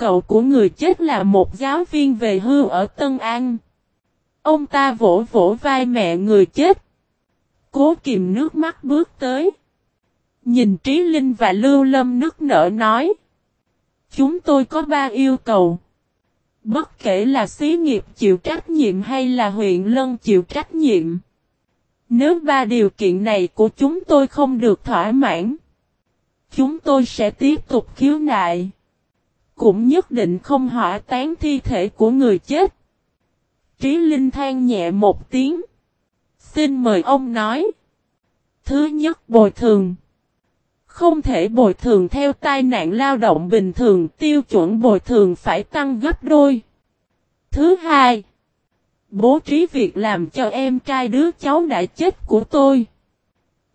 cậu của người chết là một giáo viên về hưu ở Tân An. Ông ta vỗ vỗ vai mẹ người chết. Cố kìm nước mắt bước tới. Nhìn Trí Linh và Lưu Lâm nước nở nói. Chúng tôi có ba yêu cầu. Bất kể là xí nghiệp chịu trách nhiệm hay là huyện lân chịu trách nhiệm. Nếu ba điều kiện này của chúng tôi không được thỏa mãn. Chúng tôi sẽ tiếp tục khiếu nại. Cũng nhất định không hỏa tán thi thể của người chết. Trí Linh than nhẹ một tiếng. Xin mời ông nói. Thứ nhất, bồi thường. Không thể bồi thường theo tai nạn lao động bình thường, tiêu chuẩn bồi thường phải tăng gấp đôi. Thứ hai. Bố trí việc làm cho em trai đứa cháu đã chết của tôi.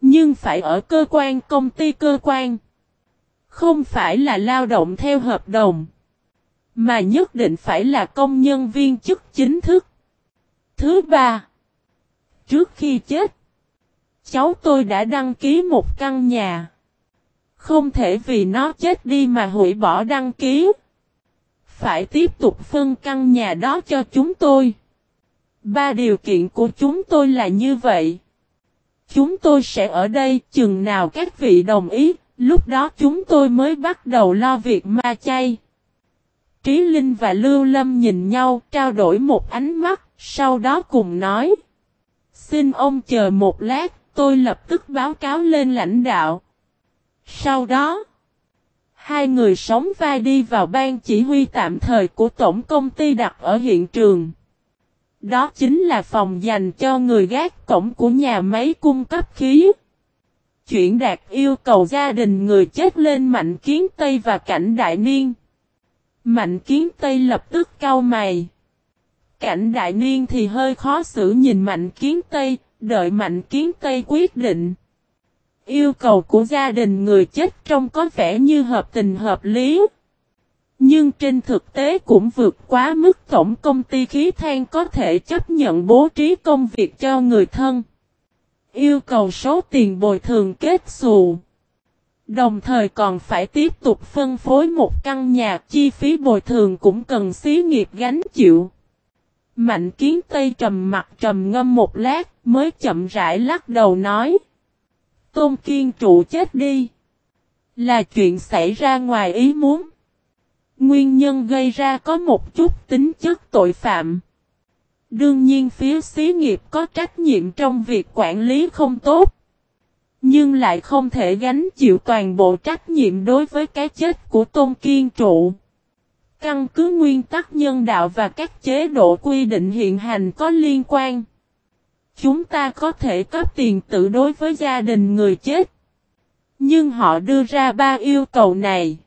Nhưng phải ở cơ quan công ty cơ quan. Không phải là lao động theo hợp đồng. Mà nhất định phải là công nhân viên chức chính thức. Thứ ba. Trước khi chết. Cháu tôi đã đăng ký một căn nhà. Không thể vì nó chết đi mà hủy bỏ đăng ký. Phải tiếp tục phân căn nhà đó cho chúng tôi. Ba điều kiện của chúng tôi là như vậy. Chúng tôi sẽ ở đây chừng nào các vị đồng ý, lúc đó chúng tôi mới bắt đầu lo việc ma chay. Trí Linh và Lưu Lâm nhìn nhau trao đổi một ánh mắt, sau đó cùng nói. Xin ông chờ một lát, tôi lập tức báo cáo lên lãnh đạo. Sau đó, hai người sống vai đi vào ban chỉ huy tạm thời của tổng công ty đặt ở hiện trường. Đó chính là phòng dành cho người gác cổng của nhà máy cung cấp khí. Chuyển đạt yêu cầu gia đình người chết lên Mạnh Kiến Tây và Cảnh Đại Niên. Mạnh Kiến Tây lập tức cau mày. Cảnh Đại Niên thì hơi khó xử nhìn Mạnh Kiến Tây, đợi Mạnh Kiến Tây quyết định. Yêu cầu của gia đình người chết trông có vẻ như hợp tình hợp lý. Nhưng trên thực tế cũng vượt quá mức tổng công ty khí than có thể chấp nhận bố trí công việc cho người thân. Yêu cầu số tiền bồi thường kết xù. Đồng thời còn phải tiếp tục phân phối một căn nhà, chi phí bồi thường cũng cần xí nghiệp gánh chịu. Mạnh kiến Tây trầm mặt trầm ngâm một lát, mới chậm rãi lắc đầu nói. Tôn Kiên trụ chết đi. Là chuyện xảy ra ngoài ý muốn. Nguyên nhân gây ra có một chút tính chất tội phạm. Đương nhiên phía xí nghiệp có trách nhiệm trong việc quản lý không tốt. Nhưng lại không thể gánh chịu toàn bộ trách nhiệm đối với cái chết của Tôn Kiên Trụ. Căn cứ nguyên tắc nhân đạo và các chế độ quy định hiện hành có liên quan. Chúng ta có thể cấp tiền tự đối với gia đình người chết. Nhưng họ đưa ra ba yêu cầu này.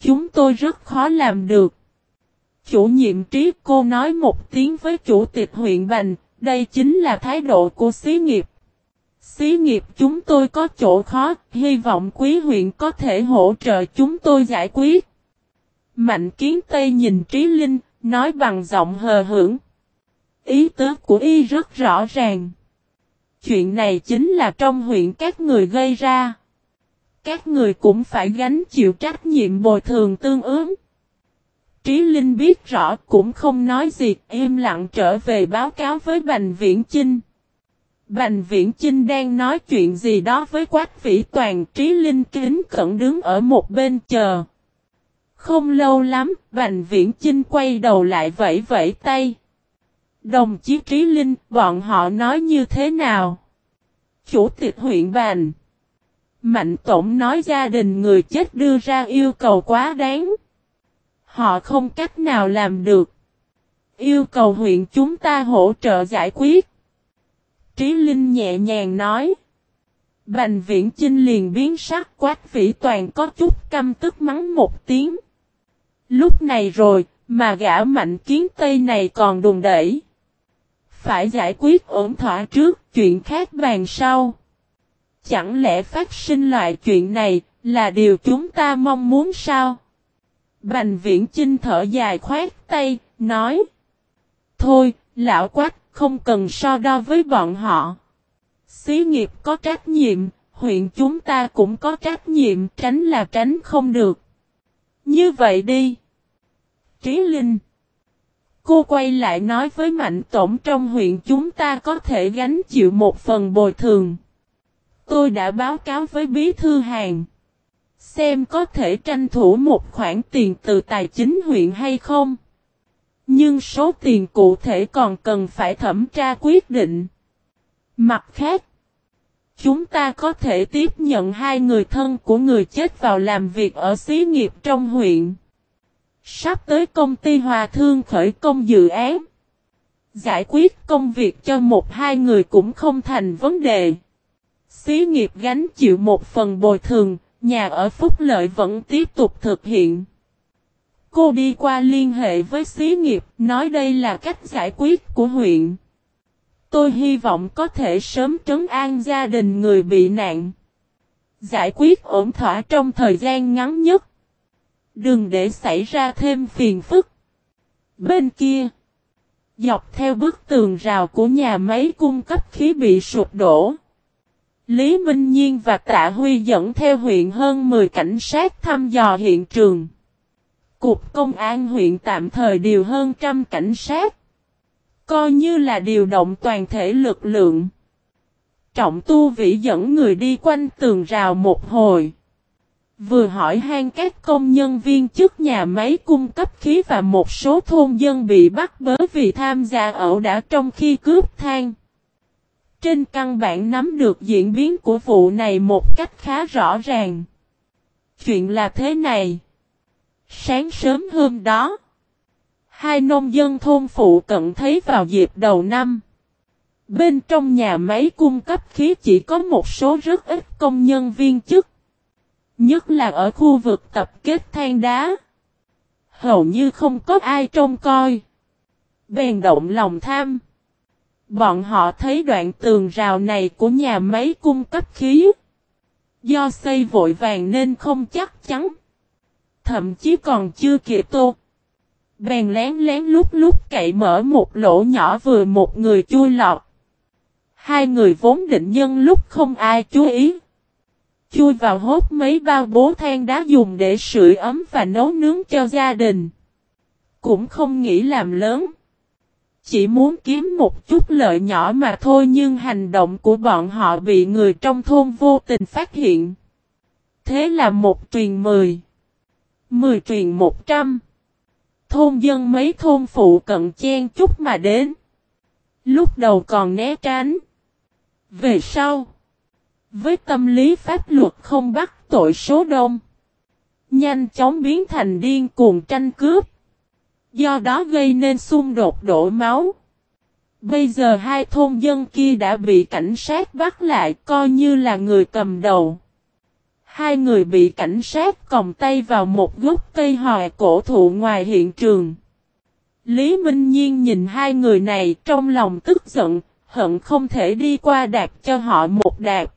Chúng tôi rất khó làm được. Chủ nhiệm trí cô nói một tiếng với chủ tịch huyện Bành, đây chính là thái độ của xí nghiệp. Xí nghiệp chúng tôi có chỗ khó, hy vọng quý huyện có thể hỗ trợ chúng tôi giải quyết. Mạnh kiến Tây nhìn Trí Linh, nói bằng giọng hờ hững. Ý tứ của y rất rõ ràng. Chuyện này chính là trong huyện các người gây ra. Các người cũng phải gánh chịu trách nhiệm bồi thường tương ứng. Trí Linh biết rõ cũng không nói gì, im lặng trở về báo cáo với Bành Viễn Chinh. Bành Viễn Chinh đang nói chuyện gì đó với Quách Vĩ Toàn, Trí Linh kính cẩn đứng ở một bên chờ. Không lâu lắm, Bành Viễn Chinh quay đầu lại vẫy vẫy tay. Đồng chí Trí Linh, bọn họ nói như thế nào? Chủ tịch huyện Bành. Mạnh Tổng nói gia đình người chết đưa ra yêu cầu quá đáng. Họ không cách nào làm được. Yêu cầu huyện chúng ta hỗ trợ giải quyết. Trí Linh nhẹ nhàng nói. Bành viễn Trinh liền biến sắc quát vĩ toàn có chút căm tức mắng một tiếng. Lúc này rồi, mà gã mạnh kiến tây này còn đùng đẩy. Phải giải quyết ổn thỏa trước, chuyện khác bàn sau. Chẳng lẽ phát sinh loại chuyện này, là điều chúng ta mong muốn sao? Bành viễn Trinh thở dài khoát tay, nói. Thôi, lão quách, không cần so đo với bọn họ. Xí nghiệp có trách nhiệm, huyện chúng ta cũng có trách nhiệm, tránh là tránh không được. Như vậy đi. Trí Linh. Cô quay lại nói với Mạnh Tổng trong huyện chúng ta có thể gánh chịu một phần bồi thường. Tôi đã báo cáo với Bí Thư Hàng. Xem có thể tranh thủ một khoản tiền từ tài chính huyện hay không. Nhưng số tiền cụ thể còn cần phải thẩm tra quyết định. Mặt khác, chúng ta có thể tiếp nhận hai người thân của người chết vào làm việc ở xí nghiệp trong huyện. Sắp tới công ty Hòa Thương khởi công dự án. Giải quyết công việc cho một hai người cũng không thành vấn đề. Xí nghiệp gánh chịu một phần bồi thường, nhà ở phúc lợi vẫn tiếp tục thực hiện. Cô đi qua liên hệ với xí nghiệp, nói đây là cách giải quyết của huyện. Tôi hy vọng có thể sớm trấn an gia đình người bị nạn. Giải quyết ổn thỏa trong thời gian ngắn nhất. Đừng để xảy ra thêm phiền phức. Bên kia, dọc theo bức tường rào của nhà máy cung cấp khí bị sụp đổ. Lý Minh Nhiên và Tạ Huy dẫn theo huyện hơn 10 cảnh sát thăm dò hiện trường. Cục công an huyện tạm thời điều hơn trăm cảnh sát. Coi như là điều động toàn thể lực lượng. Trọng tu vĩ dẫn người đi quanh tường rào một hồi. Vừa hỏi han các công nhân viên chức nhà máy cung cấp khí và một số thôn dân bị bắt bớ vì tham gia ẩu đả trong khi cướp than. Trên căn bản nắm được diễn biến của vụ này một cách khá rõ ràng. Chuyện là thế này. Sáng sớm hôm đó, hai nông dân thôn phụ cận thấy vào dịp đầu năm. Bên trong nhà máy cung cấp khí chỉ có một số rất ít công nhân viên chức. Nhất là ở khu vực tập kết than đá. Hầu như không có ai trông coi. Bèn động lòng tham. Bọn họ thấy đoạn tường rào này của nhà máy cung cấp khí. Do xây vội vàng nên không chắc chắn. Thậm chí còn chưa kịp tô. Bèn lén lén lúc lúc cậy mở một lỗ nhỏ vừa một người chui lọt. Hai người vốn định nhân lúc không ai chú ý. Chui vào hốt mấy bao bố than đá dùng để sưởi ấm và nấu nướng cho gia đình. Cũng không nghĩ làm lớn. Chỉ muốn kiếm một chút lợi nhỏ mà thôi nhưng hành động của bọn họ bị người trong thôn vô tình phát hiện. Thế là một truyền mười. Mười truyền một trăm. Thôn dân mấy thôn phụ cận chen chút mà đến. Lúc đầu còn né tránh. Về sau. Với tâm lý pháp luật không bắt tội số đông. Nhanh chóng biến thành điên cuồng tranh cướp. Do đó gây nên xung đột đổ máu. Bây giờ hai thôn dân kia đã bị cảnh sát bắt lại coi như là người cầm đầu. Hai người bị cảnh sát còng tay vào một gốc cây hòe cổ thụ ngoài hiện trường. Lý Minh Nhiên nhìn hai người này trong lòng tức giận, hận không thể đi qua đạp cho họ một đạp.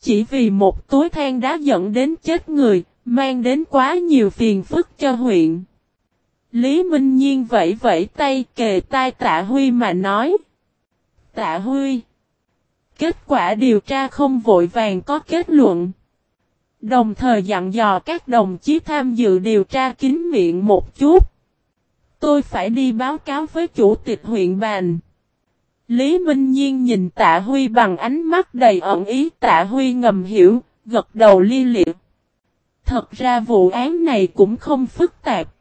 Chỉ vì một túi than đá dẫn đến chết người, mang đến quá nhiều phiền phức cho huyện. Lý Minh Nhiên vẫy vẫy tay kề tai Tạ Huy mà nói. Tạ Huy. Kết quả điều tra không vội vàng có kết luận. Đồng thời dặn dò các đồng chí tham dự điều tra kín miệng một chút. Tôi phải đi báo cáo với chủ tịch huyện bàn. Lý Minh Nhiên nhìn Tạ Huy bằng ánh mắt đầy ẩn ý Tạ Huy ngầm hiểu, gật đầu li liệt. Thật ra vụ án này cũng không phức tạp.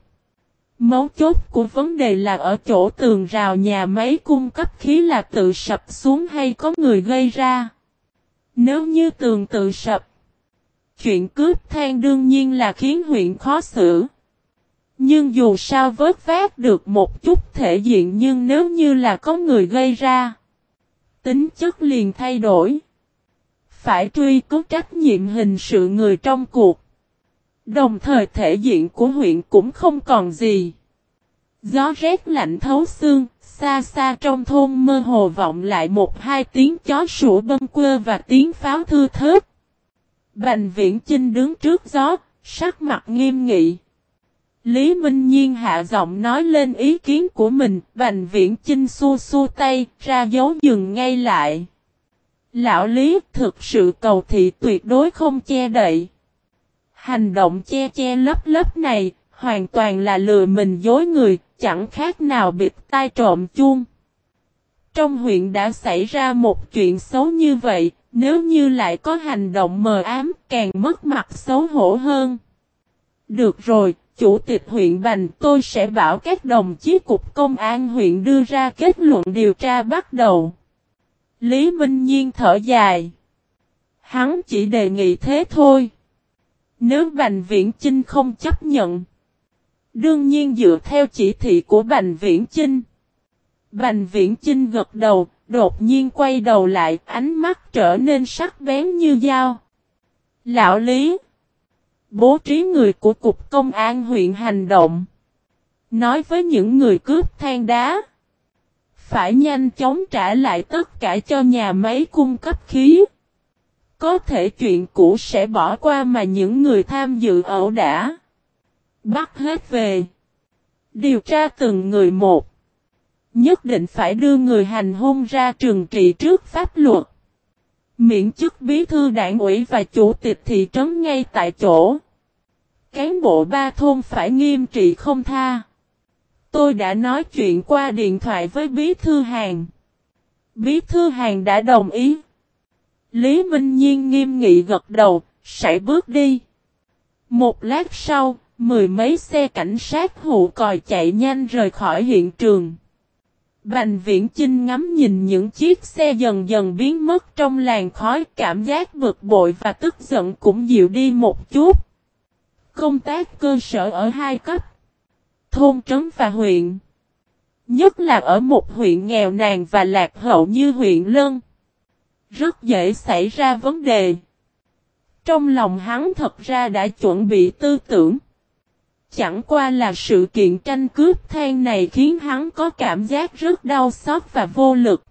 Mấu chốt của vấn đề là ở chỗ tường rào nhà máy cung cấp khí là tự sập xuống hay có người gây ra. Nếu như tường tự sập, chuyện cướp than đương nhiên là khiến huyện khó xử. Nhưng dù sao vớt vát được một chút thể diện nhưng nếu như là có người gây ra, tính chất liền thay đổi. Phải truy cứu trách nhiệm hình sự người trong cuộc. Đồng thời thể diện của huyện cũng không còn gì. Gió rét lạnh thấu xương, xa xa trong thôn mơ hồ vọng lại một hai tiếng chó sủa bâng quơ và tiếng pháo thư thớt. Bành viễn Chinh đứng trước gió, sắc mặt nghiêm nghị. Lý Minh Nhiên hạ giọng nói lên ý kiến của mình, Bành Viễn Chinh xua xua tay, ra dấu dừng ngay lại. Lão Lý thực sự cầu thị tuyệt đối không che đậy. Hành động che che lấp lấp này, hoàn toàn là lừa mình dối người, chẳng khác nào bịt tai trộm chuông. Trong huyện đã xảy ra một chuyện xấu như vậy, nếu như lại có hành động mờ ám, càng mất mặt xấu hổ hơn. Được rồi, Chủ tịch huyện Bành tôi sẽ bảo các đồng chí cục công an huyện đưa ra kết luận điều tra bắt đầu. Lý Minh Nhiên thở dài. Hắn chỉ đề nghị thế thôi. Nếu Bành Viễn Chinh không chấp nhận. Đương nhiên dựa theo chỉ thị của Bành Viễn Chinh. Bành Viễn Chinh gật đầu, đột nhiên quay đầu lại, ánh mắt trở nên sắc bén như dao. Lão Lý Bố trí người của Cục Công an huyện hành động. Nói với những người cướp than đá. Phải nhanh chóng trả lại tất cả cho nhà máy cung cấp khí. Có thể chuyện cũ sẽ bỏ qua mà những người tham dự ẩu đã. Bắt hết về. Điều tra từng người một. Nhất định phải đưa người hành hung ra trường trị trước pháp luật. Miễn chức bí thư đảng ủy và chủ tịch thị trấn ngay tại chỗ. Cán bộ ba thôn phải nghiêm trị không tha. Tôi đã nói chuyện qua điện thoại với bí thư hàng. Bí thư hàng đã đồng ý. Lý Minh Nhiên nghiêm nghị gật đầu, sải bước đi. Một lát sau, mười mấy xe cảnh sát hụ còi chạy nhanh rời khỏi hiện trường. Bành viễn Chinh ngắm nhìn những chiếc xe dần dần biến mất trong làn khói cảm giác bực bội và tức giận cũng dịu đi một chút. Công tác cơ sở ở hai cấp. Thôn trấn và huyện. Nhất là ở một huyện nghèo nàn và lạc hậu như huyện Lân. Rất dễ xảy ra vấn đề. Trong lòng hắn thật ra đã chuẩn bị tư tưởng. Chẳng qua là sự kiện tranh cướp than này khiến hắn có cảm giác rất đau xót và vô lực.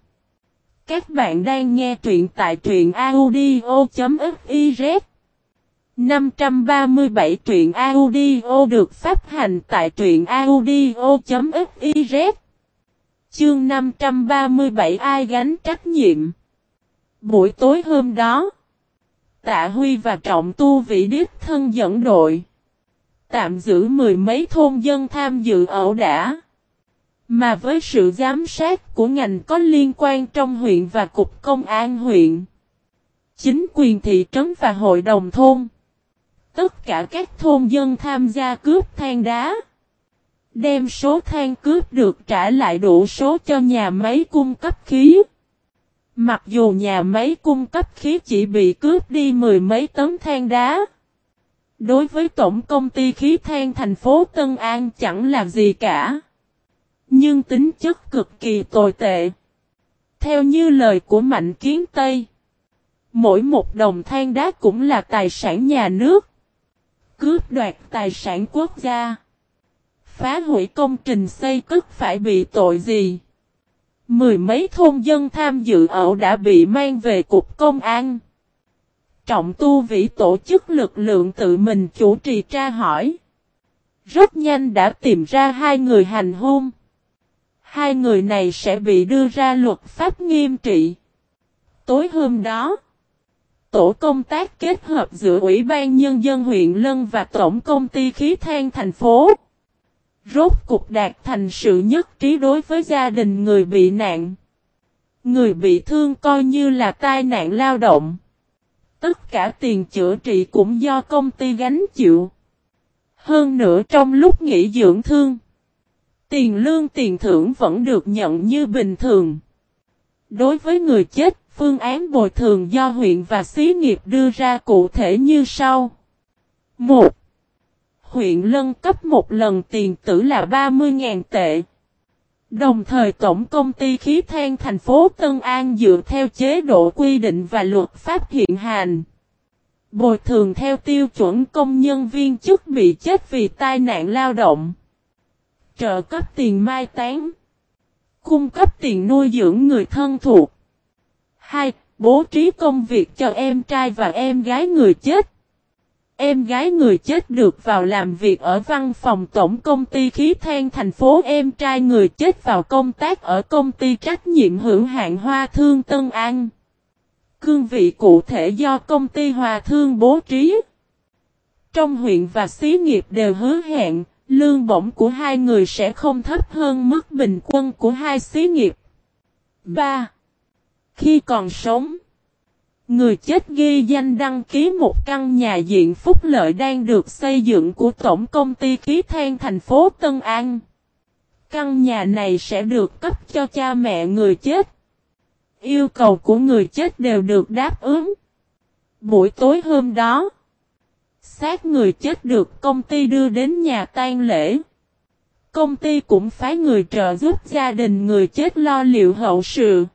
Các bạn đang nghe truyện tại truyện audio.fiz 537 truyện audio được phát hành tại truyện audio.fiz Chương 537 ai gánh trách nhiệm Buổi tối hôm đó, Tạ Huy và Trọng Tu Vĩ Điếp thân dẫn đội, Tạm giữ mười mấy thôn dân tham dự ẩu đả Mà với sự giám sát của ngành có liên quan trong huyện và Cục Công an huyện, Chính quyền thị trấn và hội đồng thôn, Tất cả các thôn dân tham gia cướp than đá. Đem số than cướp được trả lại đủ số cho nhà máy cung cấp khí. Mặc dù nhà máy cung cấp khí chỉ bị cướp đi mười mấy tấn than đá. Đối với tổng công ty khí than thành phố Tân An chẳng là gì cả. Nhưng tính chất cực kỳ tồi tệ. Theo như lời của Mạnh Kiến Tây. Mỗi một đồng than đá cũng là tài sản nhà nước cướp đoạt tài sản quốc gia. Phá hủy công trình xây cất phải bị tội gì? Mười mấy thôn dân tham dự ẩu đã bị mang về cục công an. Trọng tu vĩ tổ chức lực lượng tự mình chủ trì tra hỏi. Rất nhanh đã tìm ra hai người hành hung. Hai người này sẽ bị đưa ra luật pháp nghiêm trị. Tối hôm đó, tổ công tác kết hợp giữa Ủy ban Nhân dân huyện Lân và Tổng công ty khí than thành phố. Rốt cục đạt thành sự nhất trí đối với gia đình người bị nạn. Người bị thương coi như là tai nạn lao động. Tất cả tiền chữa trị cũng do công ty gánh chịu. Hơn nữa trong lúc nghỉ dưỡng thương, tiền lương tiền thưởng vẫn được nhận như bình thường. Đối với người chết, Phương án bồi thường do huyện và xí nghiệp đưa ra cụ thể như sau. 1. Huyện lân cấp một lần tiền tử là 30.000 tệ. Đồng thời Tổng Công ty Khí than thành phố Tân An dựa theo chế độ quy định và luật pháp hiện hành. Bồi thường theo tiêu chuẩn công nhân viên chức bị chết vì tai nạn lao động. Trợ cấp tiền mai táng. Cung cấp tiền nuôi dưỡng người thân thuộc. 2. Bố trí công việc cho em trai và em gái người chết. Em gái người chết được vào làm việc ở văn phòng tổng công ty khí than thành phố em trai người chết vào công tác ở công ty trách nhiệm hữu hạn Hoa Thương Tân An. Cương vị cụ thể do công ty Hoa Thương bố trí. Trong huyện và xí nghiệp đều hứa hẹn, Lương bổng của hai người sẽ không thấp hơn mức bình quân của hai xí nghiệp. 3. Khi còn sống, người chết ghi danh đăng ký một căn nhà diện phúc lợi đang được xây dựng của Tổng công ty khí than thành phố Tân An. Căn nhà này sẽ được cấp cho cha mẹ người chết. Yêu cầu của người chết đều được đáp ứng. Buổi tối hôm đó, xác người chết được công ty đưa đến nhà tang lễ. Công ty cũng phái người trợ giúp gia đình người chết lo liệu hậu sự.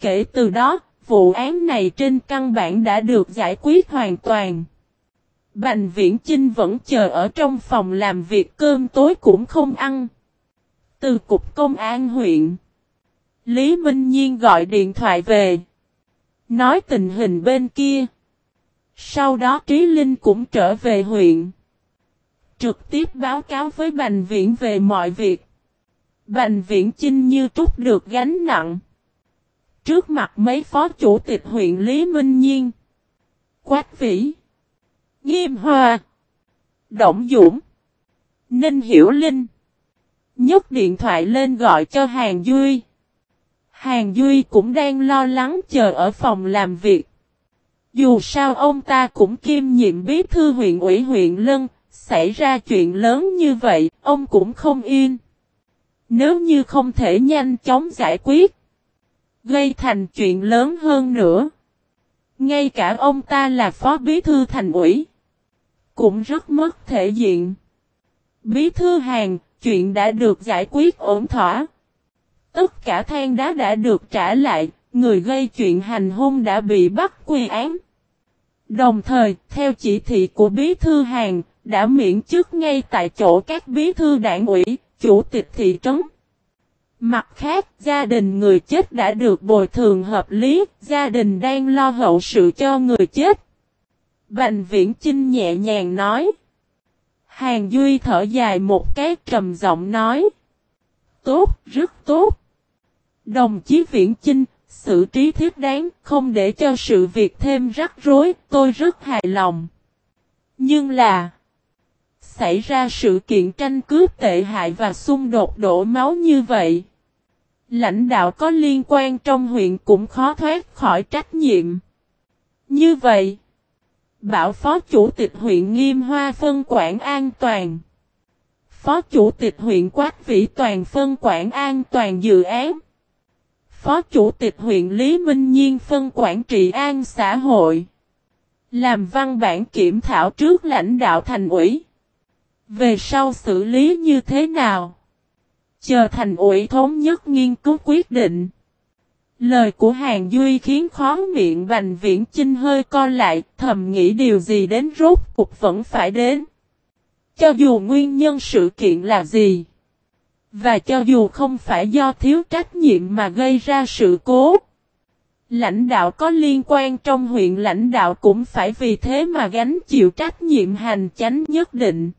Kể từ đó, vụ án này trên căn bản đã được giải quyết hoàn toàn. Bành Viễn Chinh vẫn chờ ở trong phòng làm việc cơm tối cũng không ăn. Từ cục công an huyện, Lý Minh Nhiên gọi điện thoại về. Nói tình hình bên kia. Sau đó Trí Linh cũng trở về huyện. Trực tiếp báo cáo với Bành Viễn về mọi việc. Bành Viễn Chinh như trút được gánh nặng. Trước mặt mấy phó chủ tịch huyện Lý Minh Nhiên. Quách Vĩ. Nghiêm Hòa. Động Dũng. Ninh Hiểu Linh. nhấc điện thoại lên gọi cho Hàng Duy. Hàng Duy cũng đang lo lắng chờ ở phòng làm việc. Dù sao ông ta cũng kiêm nhiệm bí thư huyện ủy huyện Lân, xảy ra chuyện lớn như vậy, ông cũng không yên. Nếu như không thể nhanh chóng giải quyết, gây thành chuyện lớn hơn nữa. Ngay cả ông ta là phó bí thư thành ủy, cũng rất mất thể diện. Bí thư hàng, chuyện đã được giải quyết ổn thỏa. Tất cả than đá đã được trả lại, người gây chuyện hành hung đã bị bắt quy án. Đồng thời, theo chỉ thị của bí thư hàng, đã miễn chức ngay tại chỗ các bí thư đảng ủy, chủ tịch thị trấn. Mặt khác, gia đình người chết đã được bồi thường hợp lý, gia đình đang lo hậu sự cho người chết. Bành viễn Chinh nhẹ nhàng nói. Hàng Duy thở dài một cái trầm giọng nói. Tốt, rất tốt. Đồng chí Viễn Chinh, xử trí thiết đáng, không để cho sự việc thêm rắc rối, tôi rất hài lòng. Nhưng là, xảy ra sự kiện tranh cướp tệ hại và xung đột đổ máu như vậy. Lãnh đạo có liên quan trong huyện cũng khó thoát khỏi trách nhiệm. Như vậy, bảo phó chủ tịch huyện Nghiêm Hoa phân quản an toàn. Phó chủ tịch huyện Quách Vĩ Toàn phân quản an toàn dự án. Phó Chủ tịch huyện Lý Minh Nhiên phân quản trị an xã hội. Làm văn bản kiểm thảo trước lãnh đạo thành ủy. Về sau xử lý như thế nào? Chờ thành ủy thống nhất nghiên cứu quyết định. Lời của Hàng Duy khiến khó miệng Bành Viễn Chinh hơi co lại, thầm nghĩ điều gì đến rốt cục vẫn phải đến. Cho dù nguyên nhân sự kiện là gì. Và cho dù không phải do thiếu trách nhiệm mà gây ra sự cố, lãnh đạo có liên quan trong huyện lãnh đạo cũng phải vì thế mà gánh chịu trách nhiệm hành chánh nhất định.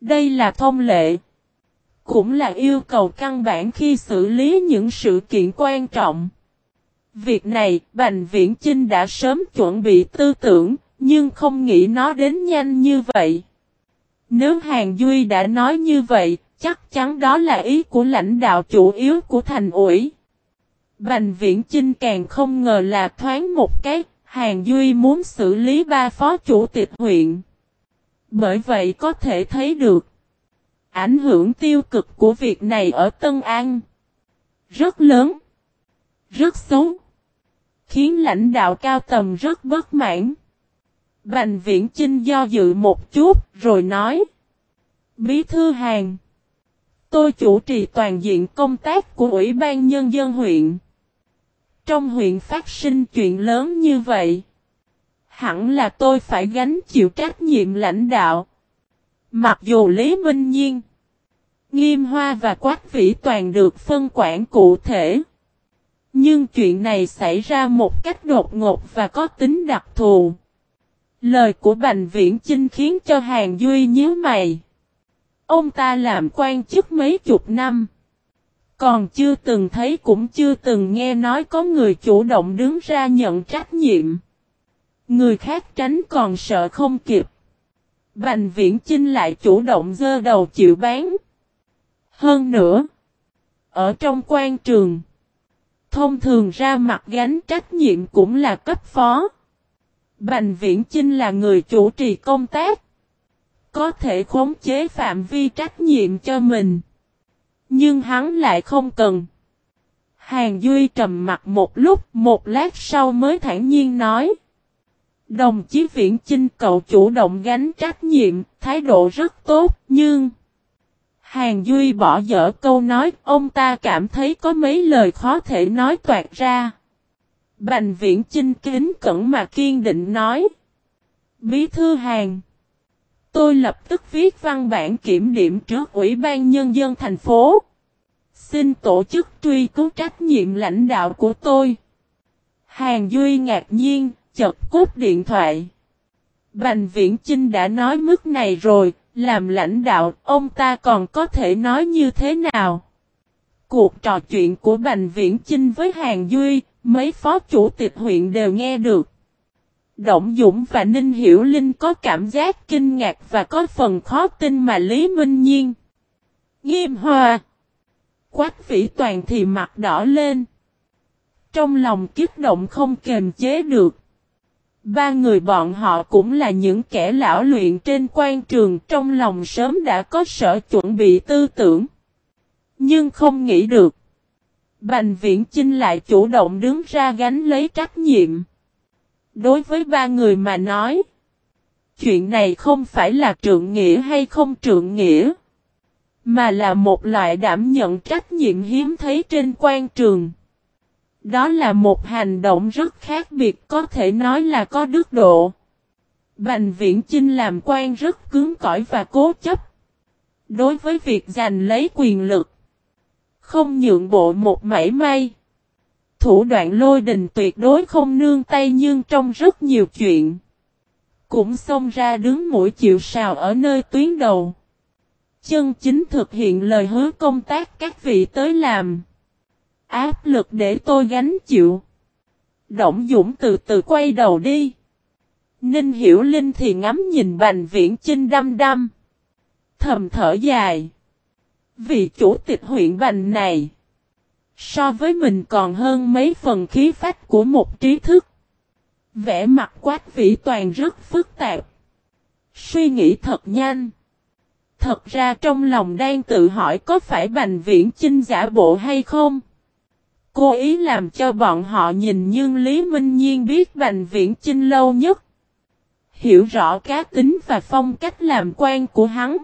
Đây là thông lệ. Cũng là yêu cầu căn bản khi xử lý những sự kiện quan trọng. Việc này, Bành Viễn Chinh đã sớm chuẩn bị tư tưởng, nhưng không nghĩ nó đến nhanh như vậy. Nếu Hàng Duy đã nói như vậy, Chắc chắn đó là ý của lãnh đạo chủ yếu của thành ủy. Bành viễn Chinh càng không ngờ là thoáng một cái, Hàng Duy muốn xử lý ba phó chủ tịch huyện. Bởi vậy có thể thấy được ảnh hưởng tiêu cực của việc này ở Tân An. Rất lớn, rất xấu, khiến lãnh đạo cao tầm rất bất mãn. Bành viễn Chinh do dự một chút rồi nói. Bí thư hàng. Tôi chủ trì toàn diện công tác của Ủy ban Nhân dân huyện. Trong huyện phát sinh chuyện lớn như vậy. Hẳn là tôi phải gánh chịu trách nhiệm lãnh đạo. Mặc dù Lý Minh Nhiên, Nghiêm Hoa và Quách Vĩ Toàn được phân quản cụ thể. Nhưng chuyện này xảy ra một cách đột ngột và có tính đặc thù. Lời của Bành Viễn Chinh khiến cho Hàng Duy nhớ mày. Ông ta làm quan chức mấy chục năm. Còn chưa từng thấy cũng chưa từng nghe nói có người chủ động đứng ra nhận trách nhiệm. Người khác tránh còn sợ không kịp. Bành Viễn Chinh lại chủ động dơ đầu chịu bán. Hơn nữa, ở trong quan trường, thông thường ra mặt gánh trách nhiệm cũng là cấp phó. Bành Viễn Chinh là người chủ trì công tác, có thể khống chế phạm vi trách nhiệm cho mình. Nhưng hắn lại không cần. Hàng Duy trầm mặt một lúc, một lát sau mới thản nhiên nói. Đồng chí Viễn Chinh cậu chủ động gánh trách nhiệm, thái độ rất tốt, nhưng... Hàng Duy bỏ dở câu nói, ông ta cảm thấy có mấy lời khó thể nói toạt ra. Bành Viễn Chinh kính cẩn mà kiên định nói. Bí thư Hàng. Tôi lập tức viết văn bản kiểm điểm trước Ủy ban Nhân dân thành phố. Xin tổ chức truy cứu trách nhiệm lãnh đạo của tôi. Hàng Duy ngạc nhiên, chật cút điện thoại. Bành Viễn Chinh đã nói mức này rồi, làm lãnh đạo, ông ta còn có thể nói như thế nào? Cuộc trò chuyện của Bành Viễn Chinh với Hàng Duy, mấy phó chủ tịch huyện đều nghe được. Động Dũng và Ninh Hiểu Linh có cảm giác kinh ngạc và có phần khó tin mà Lý Minh Nhiên. Nghiêm hòa. Quách vĩ toàn thì mặt đỏ lên. Trong lòng kiếp động không kềm chế được. Ba người bọn họ cũng là những kẻ lão luyện trên quan trường trong lòng sớm đã có sở chuẩn bị tư tưởng. Nhưng không nghĩ được. Bành viễn Chinh lại chủ động đứng ra gánh lấy trách nhiệm. Đối với ba người mà nói. Chuyện này không phải là trượng nghĩa hay không trượng nghĩa. Mà là một loại đảm nhận trách nhiệm hiếm thấy trên quan trường. Đó là một hành động rất khác biệt, có thể nói là có đức độ. Bành viễn Chinh làm quan rất cứng cỏi và cố chấp. Đối với việc giành lấy quyền lực. Không nhượng bộ một mảy may. Thủ đoạn lôi đình tuyệt đối không nương tay nhưng trong rất nhiều chuyện. Cũng xông ra đứng mũi chịu sào ở nơi tuyến đầu. Chân chính thực hiện lời hứa công tác các vị tới làm. Áp lực để tôi gánh chịu. Động Dũng từ từ quay đầu đi. Ninh Hiểu Linh thì ngắm nhìn Bành Viễn Chinh đăm đăm. Thầm thở dài. Vì chủ tịch huyện Bành này. So với mình còn hơn mấy phần khí phách của một trí thức. Vẽ mặt quát vĩ toàn rất phức tạp. Suy nghĩ thật nhanh. Thật ra trong lòng đang tự hỏi có phải Bành Viễn Chinh giả bộ hay không? Cố ý làm cho bọn họ nhìn nhưng Lý Minh Nhiên biết Bành Viễn Chinh lâu nhất. Hiểu rõ cá tính và phong cách làm quan của hắn.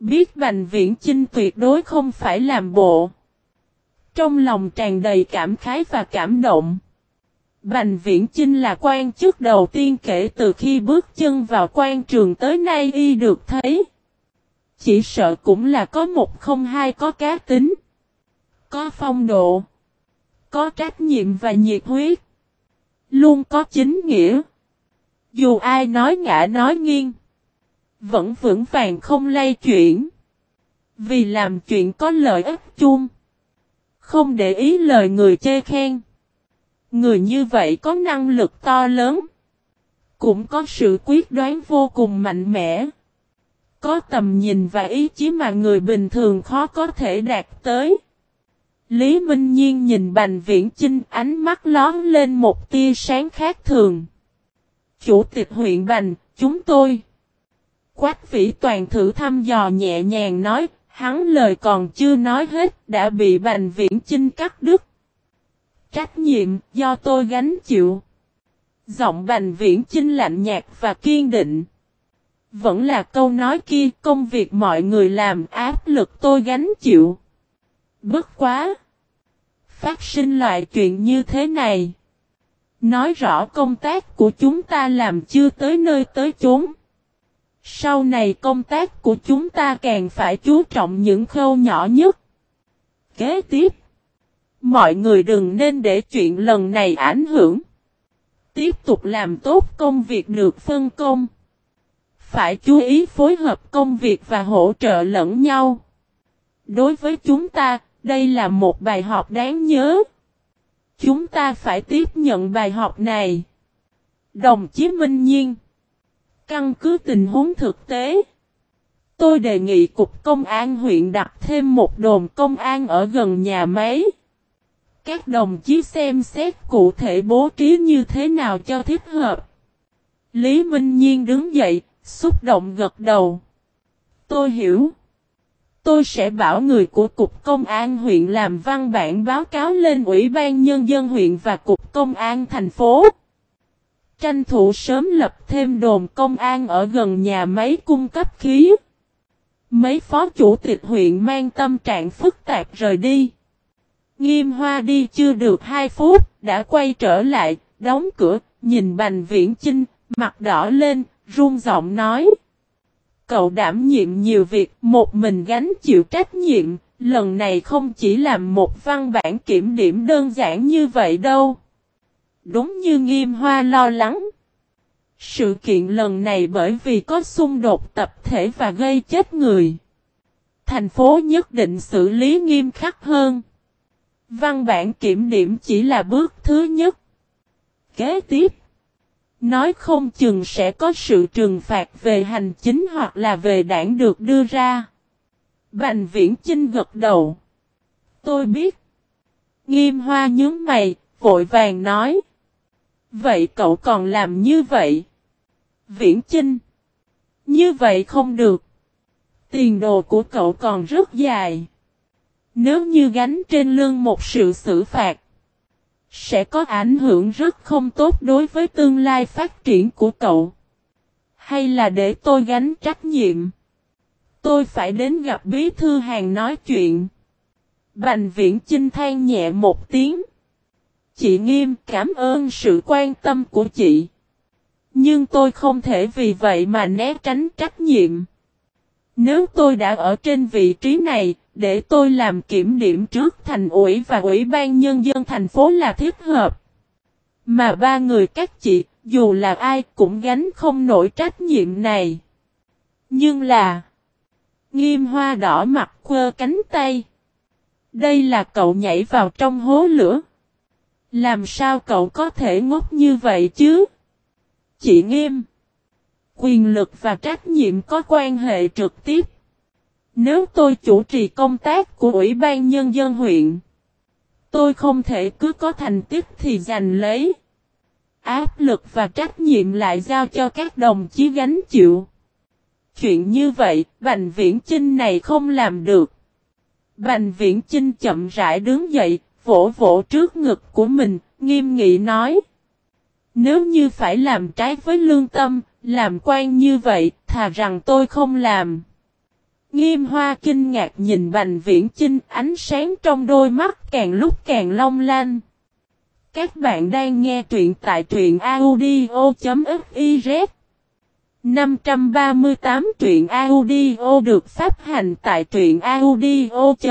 Biết Bành Viễn Chinh tuyệt đối không phải làm bộ. Trong lòng tràn đầy cảm khái và cảm động. Bành Viễn Chinh là quan chức đầu tiên kể từ khi bước chân vào quan trường tới nay y được thấy. Chỉ sợ cũng là có một không hai có cá tính. Có phong độ có trách nhiệm và nhiệt huyết. Luôn có chính nghĩa. Dù ai nói ngã nói nghiêng. Vẫn vững vàng không lay chuyển. Vì làm chuyện có lợi ích chung. Không để ý lời người chê khen. Người như vậy có năng lực to lớn. Cũng có sự quyết đoán vô cùng mạnh mẽ. Có tầm nhìn và ý chí mà người bình thường khó có thể đạt tới. Lý Minh Nhiên nhìn Bành Viễn Chinh ánh mắt lón lên một tia sáng khác thường. Chủ tịch huyện Bành, chúng tôi. Quách vĩ toàn thử thăm dò nhẹ nhàng nói, hắn lời còn chưa nói hết, đã bị Bành Viễn Chinh cắt đứt. Trách nhiệm, do tôi gánh chịu. Giọng Bành Viễn Chinh lạnh nhạt và kiên định. Vẫn là câu nói kia, công việc mọi người làm áp lực tôi gánh chịu. Bất quá! Phát sinh loại chuyện như thế này. Nói rõ công tác của chúng ta làm chưa tới nơi tới chốn. Sau này công tác của chúng ta càng phải chú trọng những khâu nhỏ nhất. Kế tiếp, mọi người đừng nên để chuyện lần này ảnh hưởng. Tiếp tục làm tốt công việc được phân công. Phải chú ý phối hợp công việc và hỗ trợ lẫn nhau. Đối với chúng ta, đây là một bài học đáng nhớ. Chúng ta phải tiếp nhận bài học này. Đồng chí Minh Nhiên. Căn cứ tình huống thực tế. Tôi đề nghị Cục Công an huyện đặt thêm một đồn công an ở gần nhà máy. Các đồng chí xem xét cụ thể bố trí như thế nào cho thích hợp. Lý Minh Nhiên đứng dậy, xúc động gật đầu. Tôi hiểu. Tôi sẽ bảo người của Cục Công an huyện làm văn bản báo cáo lên Ủy ban Nhân dân huyện và Cục Công an thành phố. Tranh thủ sớm lập thêm đồn công an ở gần nhà máy cung cấp khí. Mấy phó chủ tịch huyện mang tâm trạng phức tạp rời đi. Nghiêm hoa đi chưa được 2 phút, đã quay trở lại, đóng cửa, nhìn Bành Viễn Chinh, mặt đỏ lên, run giọng nói. Cậu đảm nhiệm nhiều việc, một mình gánh chịu trách nhiệm, lần này không chỉ làm một văn bản kiểm điểm đơn giản như vậy đâu. Đúng như nghiêm hoa lo lắng. Sự kiện lần này bởi vì có xung đột tập thể và gây chết người. Thành phố nhất định xử lý nghiêm khắc hơn. Văn bản kiểm điểm chỉ là bước thứ nhất. Kế tiếp. Nói không chừng sẽ có sự trừng phạt về hành chính hoặc là về đảng được đưa ra. Bành viễn Chinh gật đầu. Tôi biết. Nghiêm hoa nhướng mày, vội vàng nói. Vậy cậu còn làm như vậy? Viễn Chinh. Như vậy không được. Tiền đồ của cậu còn rất dài. Nếu như gánh trên lưng một sự xử phạt, sẽ có ảnh hưởng rất không tốt đối với tương lai phát triển của cậu. Hay là để tôi gánh trách nhiệm? Tôi phải đến gặp bí thư hàng nói chuyện. Bành viễn chinh than nhẹ một tiếng. Chị nghiêm cảm ơn sự quan tâm của chị. Nhưng tôi không thể vì vậy mà né tránh trách nhiệm. Nếu tôi đã ở trên vị trí này, để tôi làm kiểm điểm trước thành ủy và ủy ban nhân dân thành phố là thiết hợp. Mà ba người các chị, dù là ai cũng gánh không nổi trách nhiệm này. Nhưng là... Nghiêm hoa đỏ mặt quơ cánh tay. Đây là cậu nhảy vào trong hố lửa. Làm sao cậu có thể ngốc như vậy chứ? Chị Nghiêm. Quyền lực và trách nhiệm có quan hệ trực tiếp. Nếu tôi chủ trì công tác của Ủy ban Nhân dân huyện, tôi không thể cứ có thành tích thì giành lấy. Áp lực và trách nhiệm lại giao cho các đồng chí gánh chịu. Chuyện như vậy, Bành Viễn Chinh này không làm được. Bành Viễn Chinh chậm rãi đứng dậy, vỗ vỗ trước ngực của mình, nghiêm nghị nói. Nếu như phải làm trái với lương tâm, làm quan như vậy, thà rằng tôi không làm. Nghiêm hoa kinh ngạc nhìn Bành Viễn Chinh ánh sáng trong đôi mắt càng lúc càng long lanh. Các bạn đang nghe truyện tại truyện audio.fiz 538 truyện audio được phát hành tại truyện audio.fiz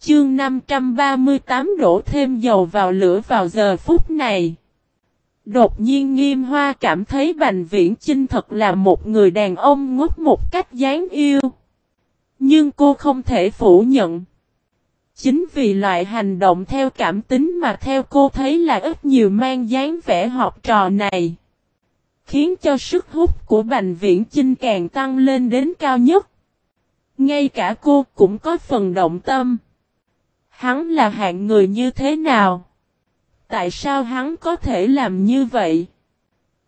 Chương 538 đổ thêm dầu vào lửa vào giờ phút này. Đột nhiên nghiêm hoa cảm thấy Bành Viễn Chinh thật là một người đàn ông ngốc một cách dáng yêu. Nhưng cô không thể phủ nhận. Chính vì loại hành động theo cảm tính mà theo cô thấy là ít nhiều mang dáng vẻ học trò này. Khiến cho sức hút của Bành Viễn Chinh càng tăng lên đến cao nhất. Ngay cả cô cũng có phần động tâm. Hắn là hạng người như thế nào? Tại sao hắn có thể làm như vậy?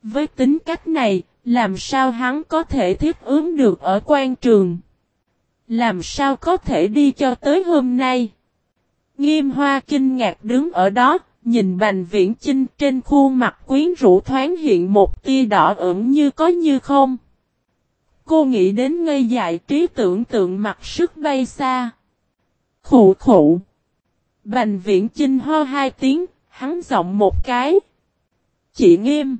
Với tính cách này, làm sao hắn có thể thiết ứng được ở quan trường? Làm sao có thể đi cho tới hôm nay? Nghiêm hoa kinh ngạc đứng ở đó, nhìn bành viễn chinh trên khuôn mặt quyến rũ thoáng hiện một tia đỏ ửng như có như không. Cô nghĩ đến ngây dại trí tưởng tượng mặt sức bay xa. Khủ khủ. Bành viễn chinh ho hai tiếng, hắn giọng một cái. Chị nghiêm.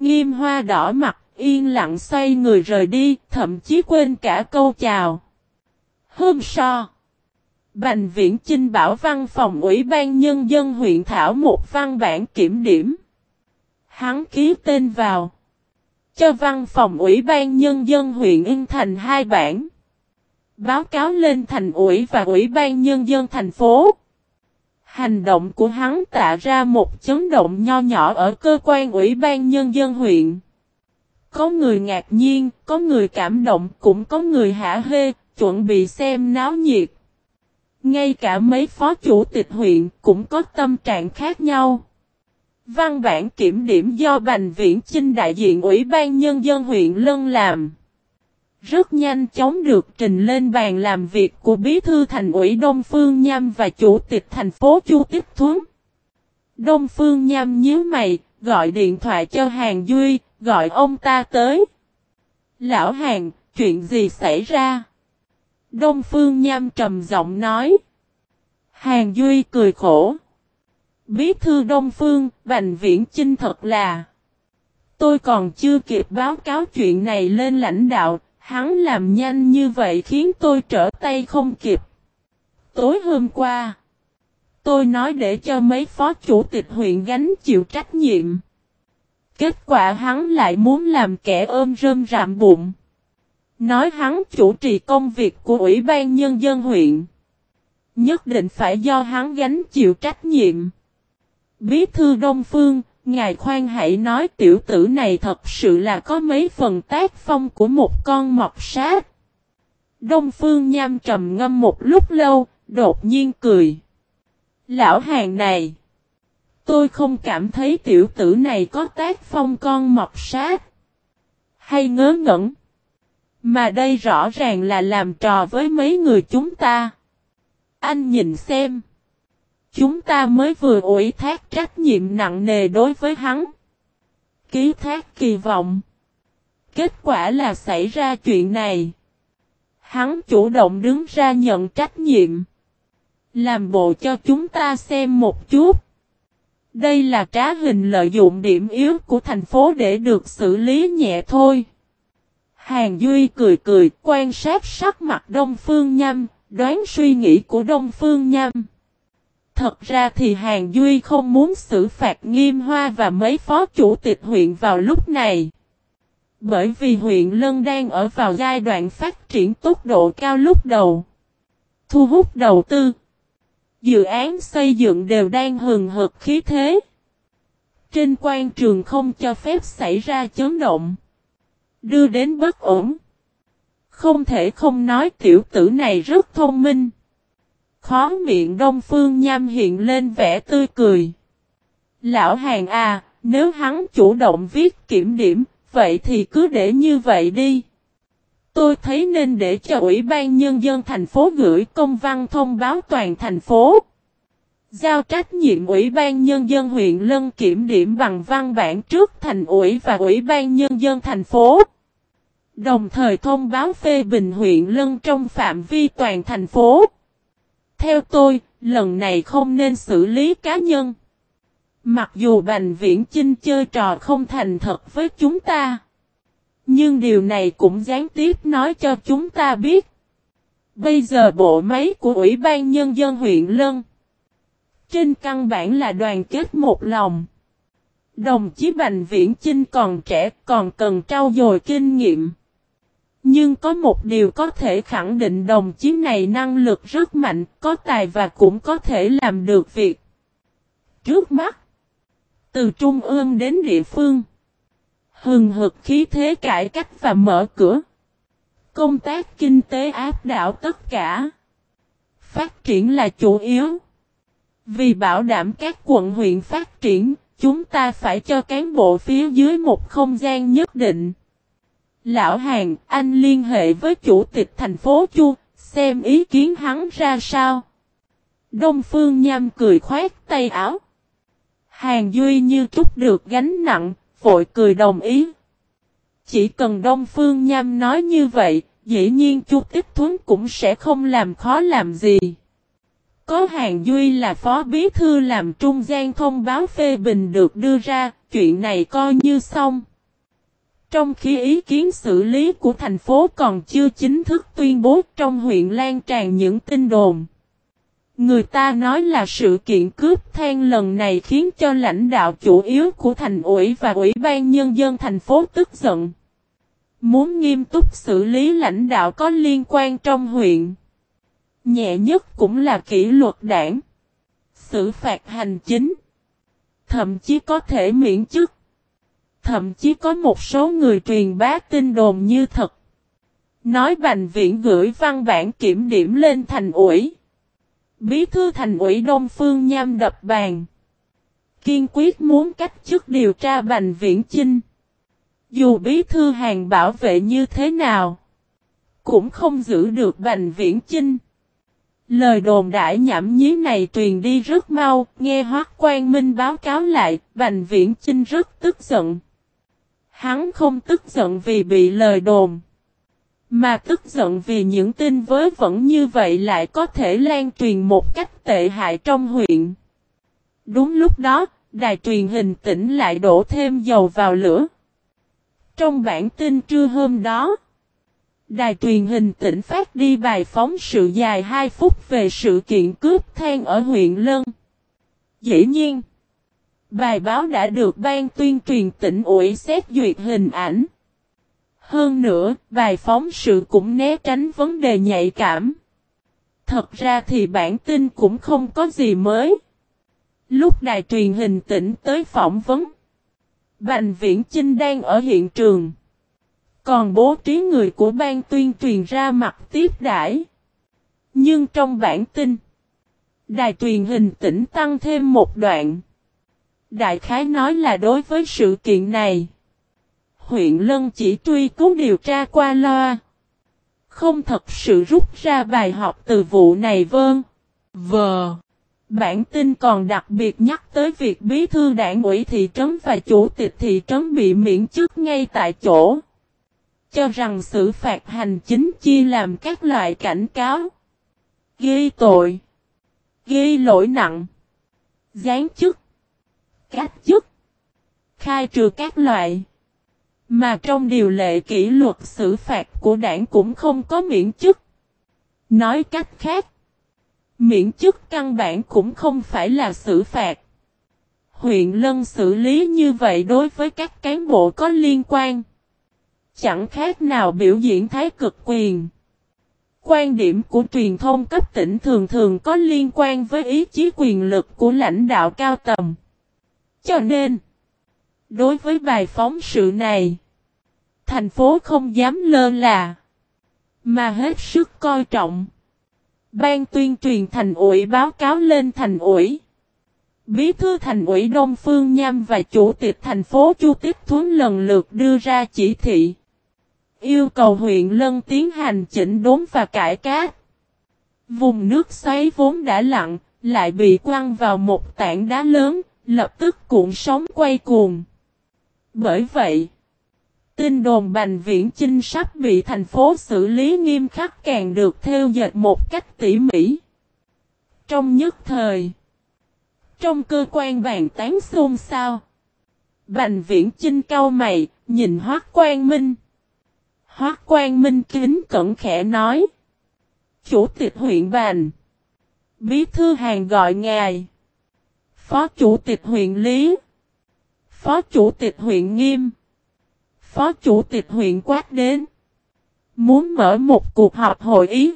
Nghiêm hoa đỏ mặt, yên lặng xoay người rời đi, thậm chí quên cả câu chào. Hôm sau. Bành viễn chinh bảo văn phòng ủy ban nhân dân huyện Thảo một văn bản kiểm điểm. Hắn ký tên vào. Cho văn phòng ủy ban nhân dân huyện in thành hai bản. Báo cáo lên thành ủy và ủy ban nhân dân thành phố. Hành động của hắn tạo ra một chấn động nho nhỏ ở cơ quan ủy ban nhân dân huyện. Có người ngạc nhiên, có người cảm động, cũng có người hả hê, chuẩn bị xem náo nhiệt. Ngay cả mấy phó chủ tịch huyện cũng có tâm trạng khác nhau. Văn bản kiểm điểm do Bành Viễn Chinh đại diện Ủy ban Nhân dân huyện Lân làm. Rất nhanh chóng được trình lên bàn làm việc của Bí thư Thành ủy Đông Phương Nham và Chủ tịch thành phố Chu Tích Thuấn. Đông Phương Nham nhíu mày, gọi điện thoại cho Hàng Duy, gọi ông ta tới. Lão Hàng, chuyện gì xảy ra? Đông Phương Nham trầm giọng nói. Hàng Duy cười khổ. Bí thư Đông Phương, Bành Viễn Chinh thật là. Tôi còn chưa kịp báo cáo chuyện này lên lãnh đạo, hắn làm nhanh như vậy khiến tôi trở tay không kịp. Tối hôm qua, tôi nói để cho mấy phó chủ tịch huyện gánh chịu trách nhiệm. Kết quả hắn lại muốn làm kẻ ôm rơm rạm bụng. Nói hắn chủ trì công việc của Ủy ban Nhân dân huyện. Nhất định phải do hắn gánh chịu trách nhiệm. Bí thư Đông Phương, ngài khoan hãy nói tiểu tử này thật sự là có mấy phần tác phong của một con mọc sát. Đông Phương nham trầm ngâm một lúc lâu, đột nhiên cười. Lão hàng này, tôi không cảm thấy tiểu tử này có tác phong con mọc sát. Hay ngớ ngẩn. Mà đây rõ ràng là làm trò với mấy người chúng ta. Anh nhìn xem. Chúng ta mới vừa ủy thác trách nhiệm nặng nề đối với hắn. Ký thác kỳ vọng. Kết quả là xảy ra chuyện này. Hắn chủ động đứng ra nhận trách nhiệm. Làm bộ cho chúng ta xem một chút. Đây là trá hình lợi dụng điểm yếu của thành phố để được xử lý nhẹ thôi. Hàng Duy cười cười quan sát sắc mặt Đông Phương Nhâm, đoán suy nghĩ của Đông Phương Nhâm. Thật ra thì Hàng Duy không muốn xử phạt nghiêm hoa và mấy phó chủ tịch huyện vào lúc này. Bởi vì huyện Lân đang ở vào giai đoạn phát triển tốc độ cao lúc đầu. Thu hút đầu tư. Dự án xây dựng đều đang hừng hực khí thế. Trên quan trường không cho phép xảy ra chấn động. Đưa đến bất ổn. Không thể không nói tiểu tử này rất thông minh. Khó miệng Đông Phương Nham hiện lên vẻ tươi cười. Lão hàng à, nếu hắn chủ động viết kiểm điểm, vậy thì cứ để như vậy đi. Tôi thấy nên để cho Ủy ban Nhân dân thành phố gửi công văn thông báo toàn thành phố. Giao trách nhiệm Ủy ban Nhân dân huyện Lân kiểm điểm bằng văn bản trước thành ủy và Ủy ban Nhân dân thành phố. Đồng thời thông báo phê bình huyện Lân trong phạm vi toàn thành phố. Theo tôi, lần này không nên xử lý cá nhân. Mặc dù Bành Viễn Chinh chơi trò không thành thật với chúng ta. Nhưng điều này cũng gián tiếp nói cho chúng ta biết. Bây giờ bộ máy của Ủy ban Nhân dân huyện Lân. Trên căn bản là đoàn kết một lòng. Đồng chí Bành Viễn Chinh còn trẻ còn cần trau dồi kinh nghiệm. Nhưng có một điều có thể khẳng định đồng chí này năng lực rất mạnh, có tài và cũng có thể làm được việc. Trước mắt, từ trung ương đến địa phương, hừng hực khí thế cải cách và mở cửa. Công tác kinh tế áp đảo tất cả. Phát triển là chủ yếu. Vì bảo đảm các quận huyện phát triển, chúng ta phải cho cán bộ phía dưới một không gian nhất định. Lão Hàng, anh liên hệ với chủ tịch thành phố Chu, xem ý kiến hắn ra sao. Đông Phương Nham cười khoét tay áo. Hàng Duy như trút được gánh nặng, vội cười đồng ý. Chỉ cần Đông Phương Nham nói như vậy, dĩ nhiên Chu Tích Thuấn cũng sẽ không làm khó làm gì. Có Hàng Duy là phó bí thư làm trung gian thông báo phê bình được đưa ra, chuyện này coi như xong. Trong khi ý kiến xử lý của thành phố còn chưa chính thức tuyên bố trong huyện lan tràn những tin đồn. Người ta nói là sự kiện cướp than lần này khiến cho lãnh đạo chủ yếu của thành ủy và ủy ban nhân dân thành phố tức giận. Muốn nghiêm túc xử lý lãnh đạo có liên quan trong huyện. Nhẹ nhất cũng là kỷ luật đảng. Xử phạt hành chính. Thậm chí có thể miễn chức. Thậm chí có một số người truyền bá tin đồn như thật. Nói Bành Viễn gửi văn bản kiểm điểm lên thành ủy. Bí thư thành ủy Đông Phương Nham đập bàn. Kiên quyết muốn cách chức điều tra Bành Viễn Chinh. Dù bí thư hàng bảo vệ như thế nào. Cũng không giữ được Bành Viễn Chinh. Lời đồn đại nhảm nhí này truyền đi rất mau, nghe Hoác Quang Minh báo cáo lại, Bành Viễn Chinh rất tức giận. Hắn không tức giận vì bị lời đồn, mà tức giận vì những tin vớ vẩn như vậy lại có thể lan truyền một cách tệ hại trong huyện. Đúng lúc đó, đài truyền hình tỉnh lại đổ thêm dầu vào lửa. Trong bản tin trưa hôm đó, Đài truyền hình tỉnh phát đi bài phóng sự dài 2 phút về sự kiện cướp than ở huyện Lân. Dĩ nhiên, bài báo đã được ban tuyên truyền tỉnh ủy xét duyệt hình ảnh. Hơn nữa, bài phóng sự cũng né tránh vấn đề nhạy cảm. Thật ra thì bản tin cũng không có gì mới. Lúc đài truyền hình tỉnh tới phỏng vấn, Bành Viễn Chinh đang ở hiện trường. Còn bố trí người của ban tuyên truyền ra mặt tiếp đãi. Nhưng trong bản tin, đài truyền hình tỉnh tăng thêm một đoạn. Đại khái nói là đối với sự kiện này, huyện Lân chỉ truy cứu điều tra qua loa. Không thật sự rút ra bài học từ vụ này Vâng, Vờ. Bản tin còn đặc biệt nhắc tới việc bí thư đảng ủy thị trấn và chủ tịch thị trấn bị miễn chức ngay tại chỗ cho rằng xử phạt hành chính chia làm các loại cảnh cáo. Ghi tội. Ghi lỗi nặng. Gián chức. Cách chức. Khai trừ các loại. Mà trong điều lệ kỷ luật xử phạt của đảng cũng không có miễn chức. Nói cách khác. Miễn chức căn bản cũng không phải là xử phạt. Huyện Lân xử lý như vậy đối với các cán bộ có liên quan. Chẳng khác nào biểu diễn thái cực quyền. Quan điểm của truyền thông cấp tỉnh thường thường có liên quan với ý chí quyền lực của lãnh đạo cao tầm. Cho nên, đối với bài phóng sự này, thành phố không dám lơ là, mà hết sức coi trọng. Ban tuyên truyền thành ủy báo cáo lên thành ủy. Bí thư thành ủy Đông Phương Nham và chủ tịch thành phố Chu Tiếp Thuấn lần lượt đưa ra chỉ thị. Yêu cầu huyện Lân tiến hành chỉnh đốn và cải cát. Vùng nước xoáy vốn đã lặng, lại bị quăng vào một tảng đá lớn, lập tức cuộn sóng quay cuồng. Bởi vậy, tin đồn Bành Viễn Chinh sắp bị thành phố xử lý nghiêm khắc càng được theo dệt một cách tỉ mỉ. Trong nhất thời, trong cơ quan bàn tán xôn xao, Bành Viễn Chinh cau mày, nhìn Hoác Quang Minh. Hoác quan minh kính cẩn khẽ nói. Chủ tịch huyện Bành. Bí thư hàng gọi ngài. Phó chủ tịch huyện Lý. Phó chủ tịch huyện Nghiêm. Phó chủ tịch huyện Quát đến. Muốn mở một cuộc họp hội ý.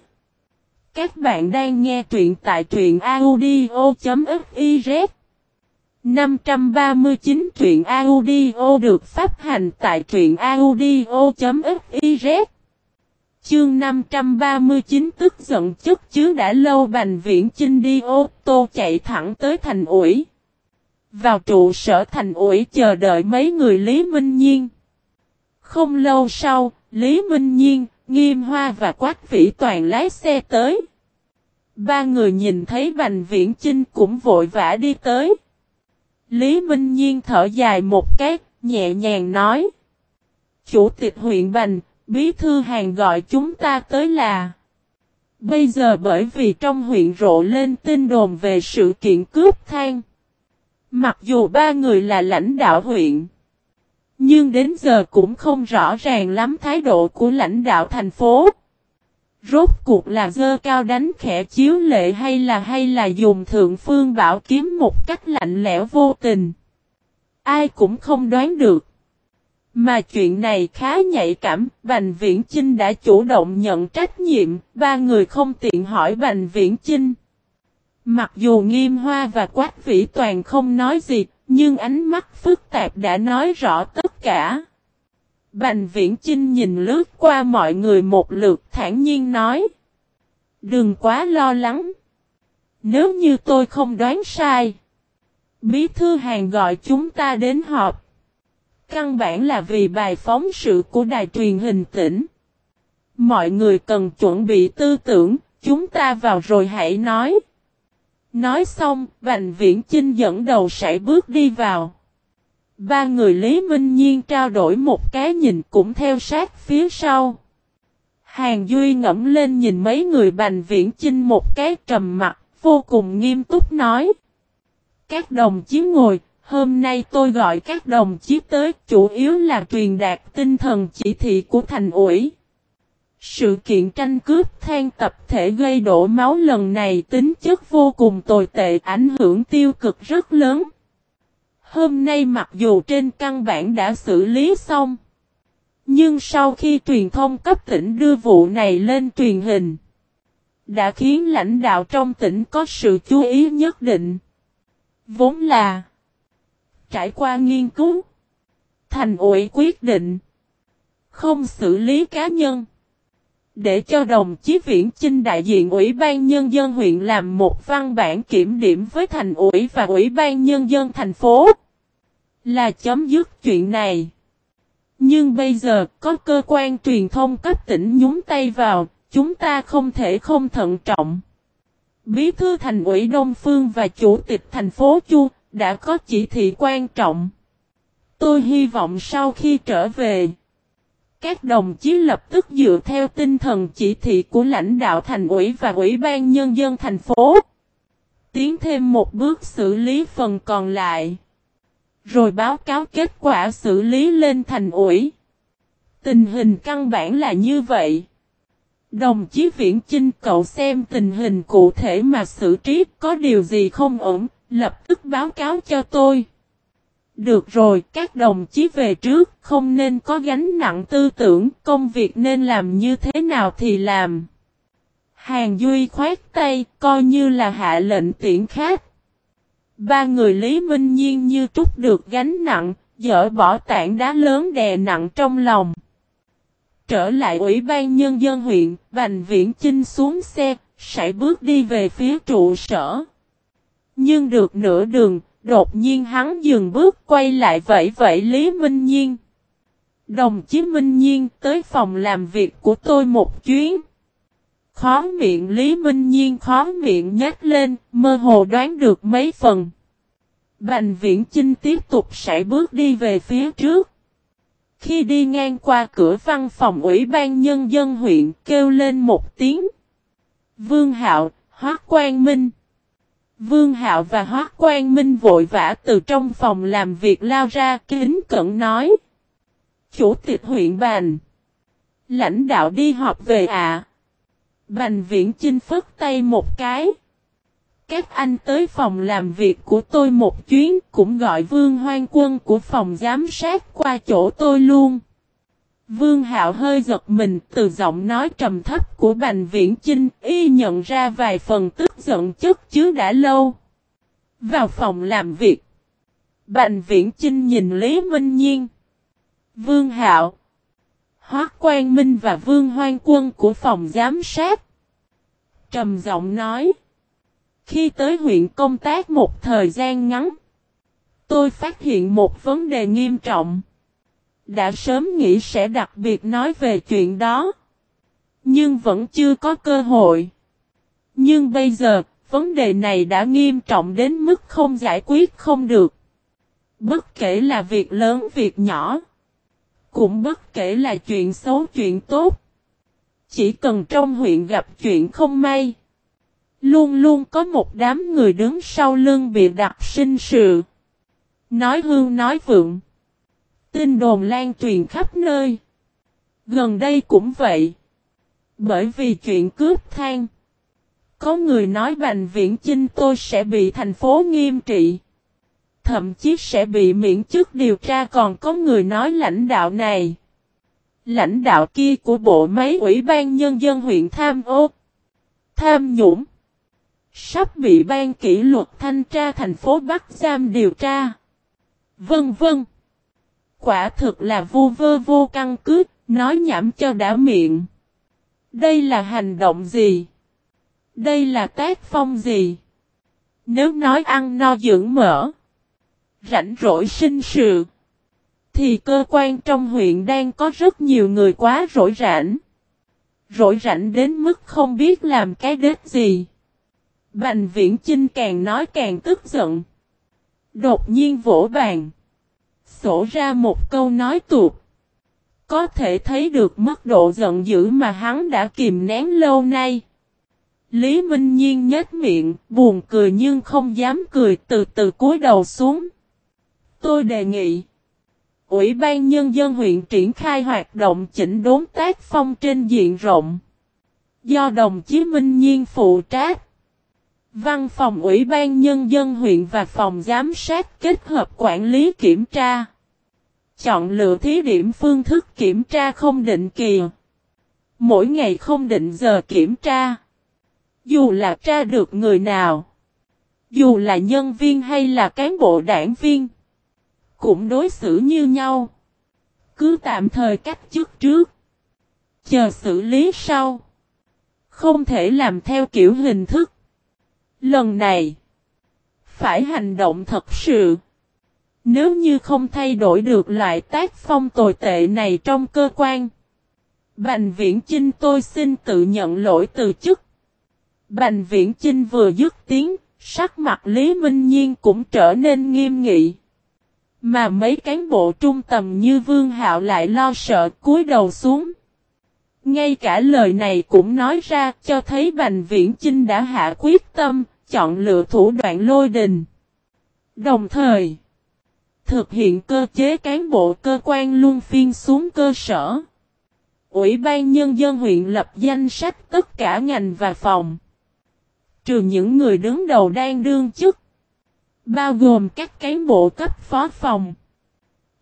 Các bạn đang nghe truyện tại truyện audio.fiz 539 truyện audio được phát hành tại truyện audio.fiz Chương 539 tức giận chất chứa đã lâu Bành Viễn Chinh đi ô tô chạy thẳng tới thành ủi. Vào trụ sở thành ủi chờ đợi mấy người Lý Minh Nhiên. Không lâu sau, Lý Minh Nhiên, Nghiêm Hoa và Quách Vĩ Toàn lái xe tới. Ba người nhìn thấy Bành Viễn Chinh cũng vội vã đi tới. Lý Minh Nhiên thở dài một cái, nhẹ nhàng nói. Chủ tịch huyện Bành, bí thư hàng gọi chúng ta tới là. Bây giờ bởi vì trong huyện rộ lên tin đồn về sự kiện cướp than. Mặc dù ba người là lãnh đạo huyện. Nhưng đến giờ cũng không rõ ràng lắm thái độ của lãnh đạo thành phố. Rốt cuộc là dơ cao đánh khẽ chiếu lệ hay là hay là dùng thượng phương bảo kiếm một cách lạnh lẽo vô tình. Ai cũng không đoán được. Mà chuyện này khá nhạy cảm, Bành Viễn Chinh đã chủ động nhận trách nhiệm, ba người không tiện hỏi Bành Viễn Chinh. Mặc dù Nghiêm Hoa và Quách Vĩ Toàn không nói gì, Nhưng ánh mắt phức tạp đã nói rõ tất cả. Bành viễn Chinh nhìn lướt qua mọi người một lượt thản nhiên nói. Đừng quá lo lắng. Nếu như tôi không đoán sai. Bí thư hàng gọi chúng ta đến họp. Căn bản là vì bài phóng sự của đài truyền hình tỉnh. Mọi người cần chuẩn bị tư tưởng, chúng ta vào rồi hãy nói. Nói xong, Bành Viễn Chinh dẫn đầu sải bước đi vào. Ba người Lý Minh Nhiên trao đổi một cái nhìn cũng theo sát phía sau. Hàng Duy ngẫm lên nhìn mấy người Bành Viễn Chinh một cái trầm mặt, vô cùng nghiêm túc nói. Các đồng chí ngồi, hôm nay tôi gọi các đồng chí tới, chủ yếu là truyền đạt tinh thần chỉ thị của thành ủy. Sự kiện tranh cướp than tập thể gây đổ máu lần này tính chất vô cùng tồi tệ, ảnh hưởng tiêu cực rất lớn. Hôm nay mặc dù trên căn bản đã xử lý xong. Nhưng sau khi truyền thông cấp tỉnh đưa vụ này lên truyền hình. Đã khiến lãnh đạo trong tỉnh có sự chú ý nhất định. Vốn là. Trải qua nghiên cứu. Thành ủy quyết định. Không xử lý cá nhân. Để cho đồng chí Viễn Chinh đại diện Ủy ban Nhân dân huyện làm một văn bản kiểm điểm với thành ủy và Ủy ban Nhân dân thành phố. Là chấm dứt chuyện này. Nhưng bây giờ có cơ quan truyền thông cấp tỉnh nhúng tay vào, chúng ta không thể không thận trọng. Bí thư thành ủy Đông Phương và chủ tịch thành phố Chu đã có chỉ thị quan trọng. Tôi hy vọng sau khi trở về, các đồng chí lập tức dựa theo tinh thần chỉ thị của lãnh đạo thành ủy và ủy ban nhân dân thành phố. Tiến thêm một bước xử lý phần còn lại. Rồi báo cáo kết quả xử lý lên thành ủi. Tình hình căn bản là như vậy. Đồng chí Viễn Chinh cậu xem tình hình cụ thể mà xử trí có điều gì không ổn, lập tức báo cáo cho tôi. Được rồi, các đồng chí về trước, không nên có gánh nặng tư tưởng, công việc nên làm như thế nào thì làm. Hàng Duy khoát tay, coi như là hạ lệnh tiễn khách. Ba người Lý Minh Nhiên như trút được gánh nặng, dỡ bỏ tảng đá lớn đè nặng trong lòng. Trở lại Ủy ban Nhân dân huyện, Bành Viễn Chinh xuống xe, sải bước đi về phía trụ sở. Nhưng được nửa đường, đột nhiên hắn dừng bước quay lại vẫy vẫy Lý Minh Nhiên. Đồng chí Minh Nhiên tới phòng làm việc của tôi một chuyến. Khó miệng Lý Minh Nhiên khó miệng nhắc lên, mơ hồ đoán được mấy phần. Bành viễn Chinh tiếp tục sải bước đi về phía trước. Khi đi ngang qua cửa văn phòng ủy ban nhân dân huyện kêu lên một tiếng. Vương Hạo, Hoác Quang Minh. Vương Hạo và Hoác Quang Minh vội vã từ trong phòng làm việc lao ra kính cẩn nói. Chủ tịch huyện Bành. Lãnh đạo đi họp về ạ. À. Bành viễn chinh phất tay một cái. Các anh tới phòng làm việc của tôi một chuyến, cũng gọi Vương Hoang Quân của phòng giám sát qua chỗ tôi luôn. Vương Hạo hơi giật mình, từ giọng nói trầm thấp của Bành Viễn Chinh, y nhận ra vài phần tức giận chất chứ đã lâu. Vào phòng làm việc. Bành Viễn Chinh nhìn Lý Minh Nhiên. Vương Hạo. Hoác Quang Minh và Vương Hoang Quân của phòng giám sát. Trầm giọng nói. Khi tới huyện công tác một thời gian ngắn. Tôi phát hiện một vấn đề nghiêm trọng. Đã sớm nghĩ sẽ đặc biệt nói về chuyện đó. Nhưng vẫn chưa có cơ hội. Nhưng bây giờ, vấn đề này đã nghiêm trọng đến mức không giải quyết không được. Bất kể là việc lớn việc nhỏ. Cũng bất kể là chuyện xấu chuyện tốt. Chỉ cần trong huyện gặp chuyện không may. Luôn luôn có một đám người đứng sau lưng bị đặt sinh sự. Nói hương nói vượng. Tin đồn lan truyền khắp nơi. Gần đây cũng vậy. Bởi vì chuyện cướp than. Có người nói Bành Viễn Chinh tôi sẽ bị thành phố nghiêm trị. Thậm chí sẽ bị miễn chức điều tra còn có người nói lãnh đạo này. Lãnh đạo kia của bộ máy ủy ban nhân dân huyện Tham Ô. Tham Nhũng. Sắp bị ban kỷ luật thanh tra thành phố Bắc Giam điều tra. Vân vân. Quả thực là vô vơ vô căn cứ, nói nhảm cho đã miệng. Đây là hành động gì? Đây là tác phong gì? Nếu nói ăn no dưỡng mỡ, rảnh rỗi sinh sự, thì cơ quan trong huyện đang có rất nhiều người quá rỗi rảnh. Rỗi rảnh đến mức không biết làm cái đết gì. Bành viễn Chinh càng nói càng tức giận. Đột nhiên vỗ bàn. Sổ ra một câu nói tuột. Có thể thấy được mức độ giận dữ mà hắn đã kìm nén lâu nay. Lý Minh Nhiên nhếch miệng, buồn cười nhưng không dám cười từ từ cúi đầu xuống. Tôi đề nghị. Ủy ban Nhân dân huyện triển khai hoạt động chỉnh đốn tác phong trên diện rộng. Do đồng chí Minh Nhiên phụ trách. Văn phòng Ủy ban Nhân dân huyện và phòng giám sát kết hợp quản lý kiểm tra. Chọn lựa thí điểm phương thức kiểm tra không định kỳ. Mỗi ngày không định giờ kiểm tra. Dù là tra được người nào. Dù là nhân viên hay là cán bộ đảng viên. Cũng đối xử như nhau. Cứ tạm thời cách chức trước. Chờ xử lý sau. Không thể làm theo kiểu hình thức. Lần này. Phải hành động thật sự. Nếu như không thay đổi được loại tác phong tồi tệ này trong cơ quan. Bành viễn Chinh tôi xin tự nhận lỗi từ chức. Bành viễn Chinh vừa dứt tiếng, sắc mặt Lý Minh Nhiên cũng trở nên nghiêm nghị. Mà mấy cán bộ trung tầm như Vương Hạo lại lo sợ cúi đầu xuống. Ngay cả lời này cũng nói ra cho thấy Bành Viễn Chinh đã hạ quyết tâm, chọn lựa thủ đoạn lôi đình. Đồng thời, thực hiện cơ chế cán bộ cơ quan luân phiên xuống cơ sở. Ủy ban Nhân dân huyện lập danh sách tất cả ngành và phòng. Trừ những người đứng đầu đang đương chức. Bao gồm các cán bộ cấp phó phòng.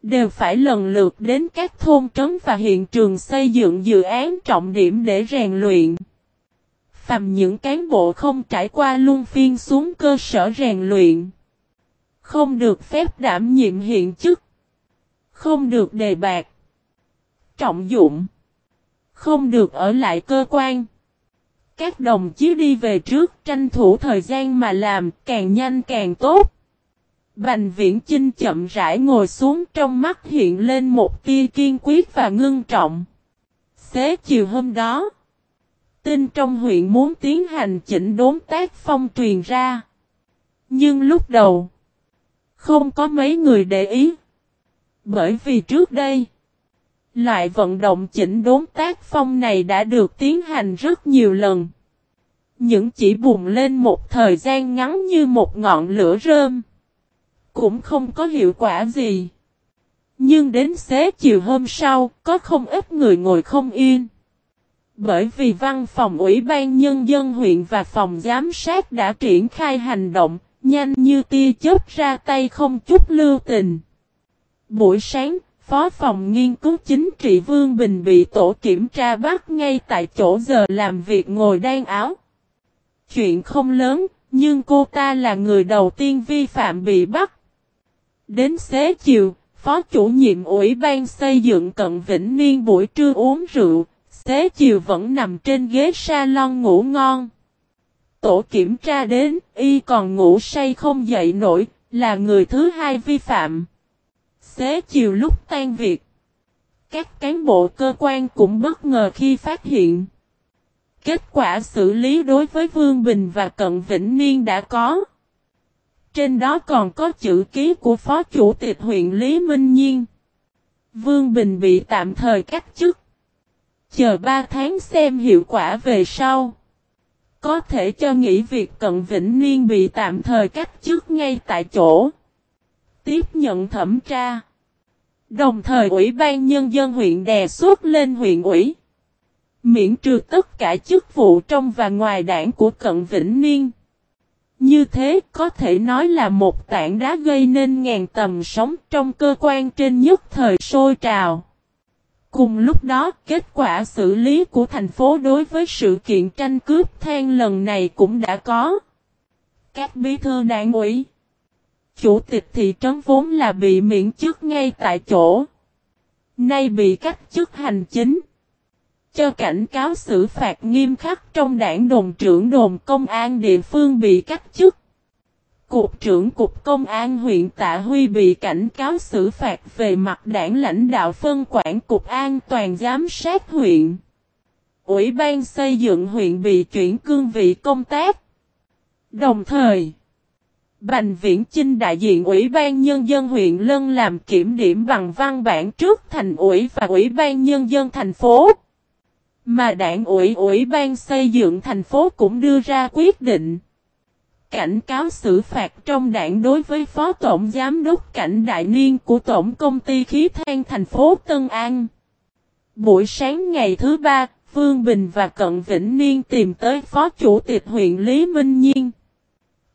Đều phải lần lượt đến các thôn trấn và hiện trường xây dựng dự án trọng điểm để rèn luyện. Phàm những cán bộ không trải qua luân phiên xuống cơ sở rèn luyện. Không được phép đảm nhiệm hiện chức. Không được đề bạc. Trọng dụng. Không được ở lại cơ quan. Các đồng chí đi về trước tranh thủ thời gian mà làm càng nhanh càng tốt. Bành viễn Chinh chậm rãi ngồi xuống trong mắt hiện lên một tia kiên quyết và ngưng trọng. Xế chiều hôm đó, tin trong huyện muốn tiến hành chỉnh đốn tác phong truyền ra. Nhưng lúc đầu, không có mấy người để ý. Bởi vì trước đây, loại vận động chỉnh đốn tác phong này đã được tiến hành rất nhiều lần. Những chỉ bùng lên một thời gian ngắn như một ngọn lửa rơm. Cũng không có hiệu quả gì. Nhưng đến xế chiều hôm sau, có không ít người ngồi không yên. Bởi vì văn phòng Ủy ban Nhân dân huyện và phòng giám sát đã triển khai hành động, nhanh như tia chớp ra tay không chút lưu tình. Buổi sáng, Phó phòng nghiên cứu chính trị Vương Bình bị tổ kiểm tra bắt ngay tại chỗ giờ làm việc ngồi đan áo. Chuyện không lớn, nhưng cô ta là người đầu tiên vi phạm bị bắt. Đến xế chiều, Phó chủ nhiệm Ủy ban xây dựng Cận Vĩnh Niên buổi trưa uống rượu, thế chiều vẫn nằm trên ghế salon ngủ ngon. Tổ kiểm tra đến, y còn ngủ say không dậy nổi, là người thứ hai vi phạm. Xế chiều lúc tan việc, các cán bộ cơ quan cũng bất ngờ khi phát hiện. Kết quả xử lý đối với Vương Bình và Cận Vĩnh Niên đã có. Trên đó còn có chữ ký của Phó Chủ tịch huyện Lý Minh Nhiên. Vương Bình bị tạm thời cách chức. Chờ 3 tháng xem hiệu quả về sau. Có thể cho nghỉ việc Cận Vĩnh Niên bị tạm thời cách chức ngay tại chỗ. Tiếp nhận thẩm tra. Đồng thời Ủy ban Nhân dân huyện đè xuất lên huyện ủy. Miễn trừ tất cả chức vụ trong và ngoài đảng của Cận Vĩnh Niên. Như thế có thể nói là một tảng đá gây nên ngàn tầm sóng trong cơ quan trên nhất thời sôi trào. Cùng lúc đó, kết quả xử lý của thành phố đối với sự kiện tranh cướp than lần này cũng đã có. Các bí thư đảng ủy, Chủ tịch thị trấn vốn là bị miễn chức ngay tại chỗ. Nay bị cách chức hành chính. Cho cảnh cáo xử phạt nghiêm khắc trong đảng đồn trưởng đồn công an địa phương bị cách chức. Cục trưởng Cục Công an huyện Tạ Huy bị cảnh cáo xử phạt về mặt đảng lãnh đạo phân quản Cục An toàn giám sát huyện. Ủy ban xây dựng huyện bị chuyển cương vị công tác. Đồng thời, Bành Viễn Chinh đại diện Ủy ban Nhân dân huyện Lân làm kiểm điểm bằng văn bản trước thành ủy và Ủy ban Nhân dân thành phố. Mà đảng ủy Ủy ban xây dựng thành phố cũng đưa ra quyết định. Cảnh cáo xử phạt trong đảng đối với Phó Tổng Giám đốc Cảnh Đại Niên của Tổng Công ty Khí than thành phố Tân An. Buổi sáng ngày thứ ba, Vương Bình và Cận Vĩnh Niên tìm tới Phó Chủ tịch huyện Lý Minh Nhiên.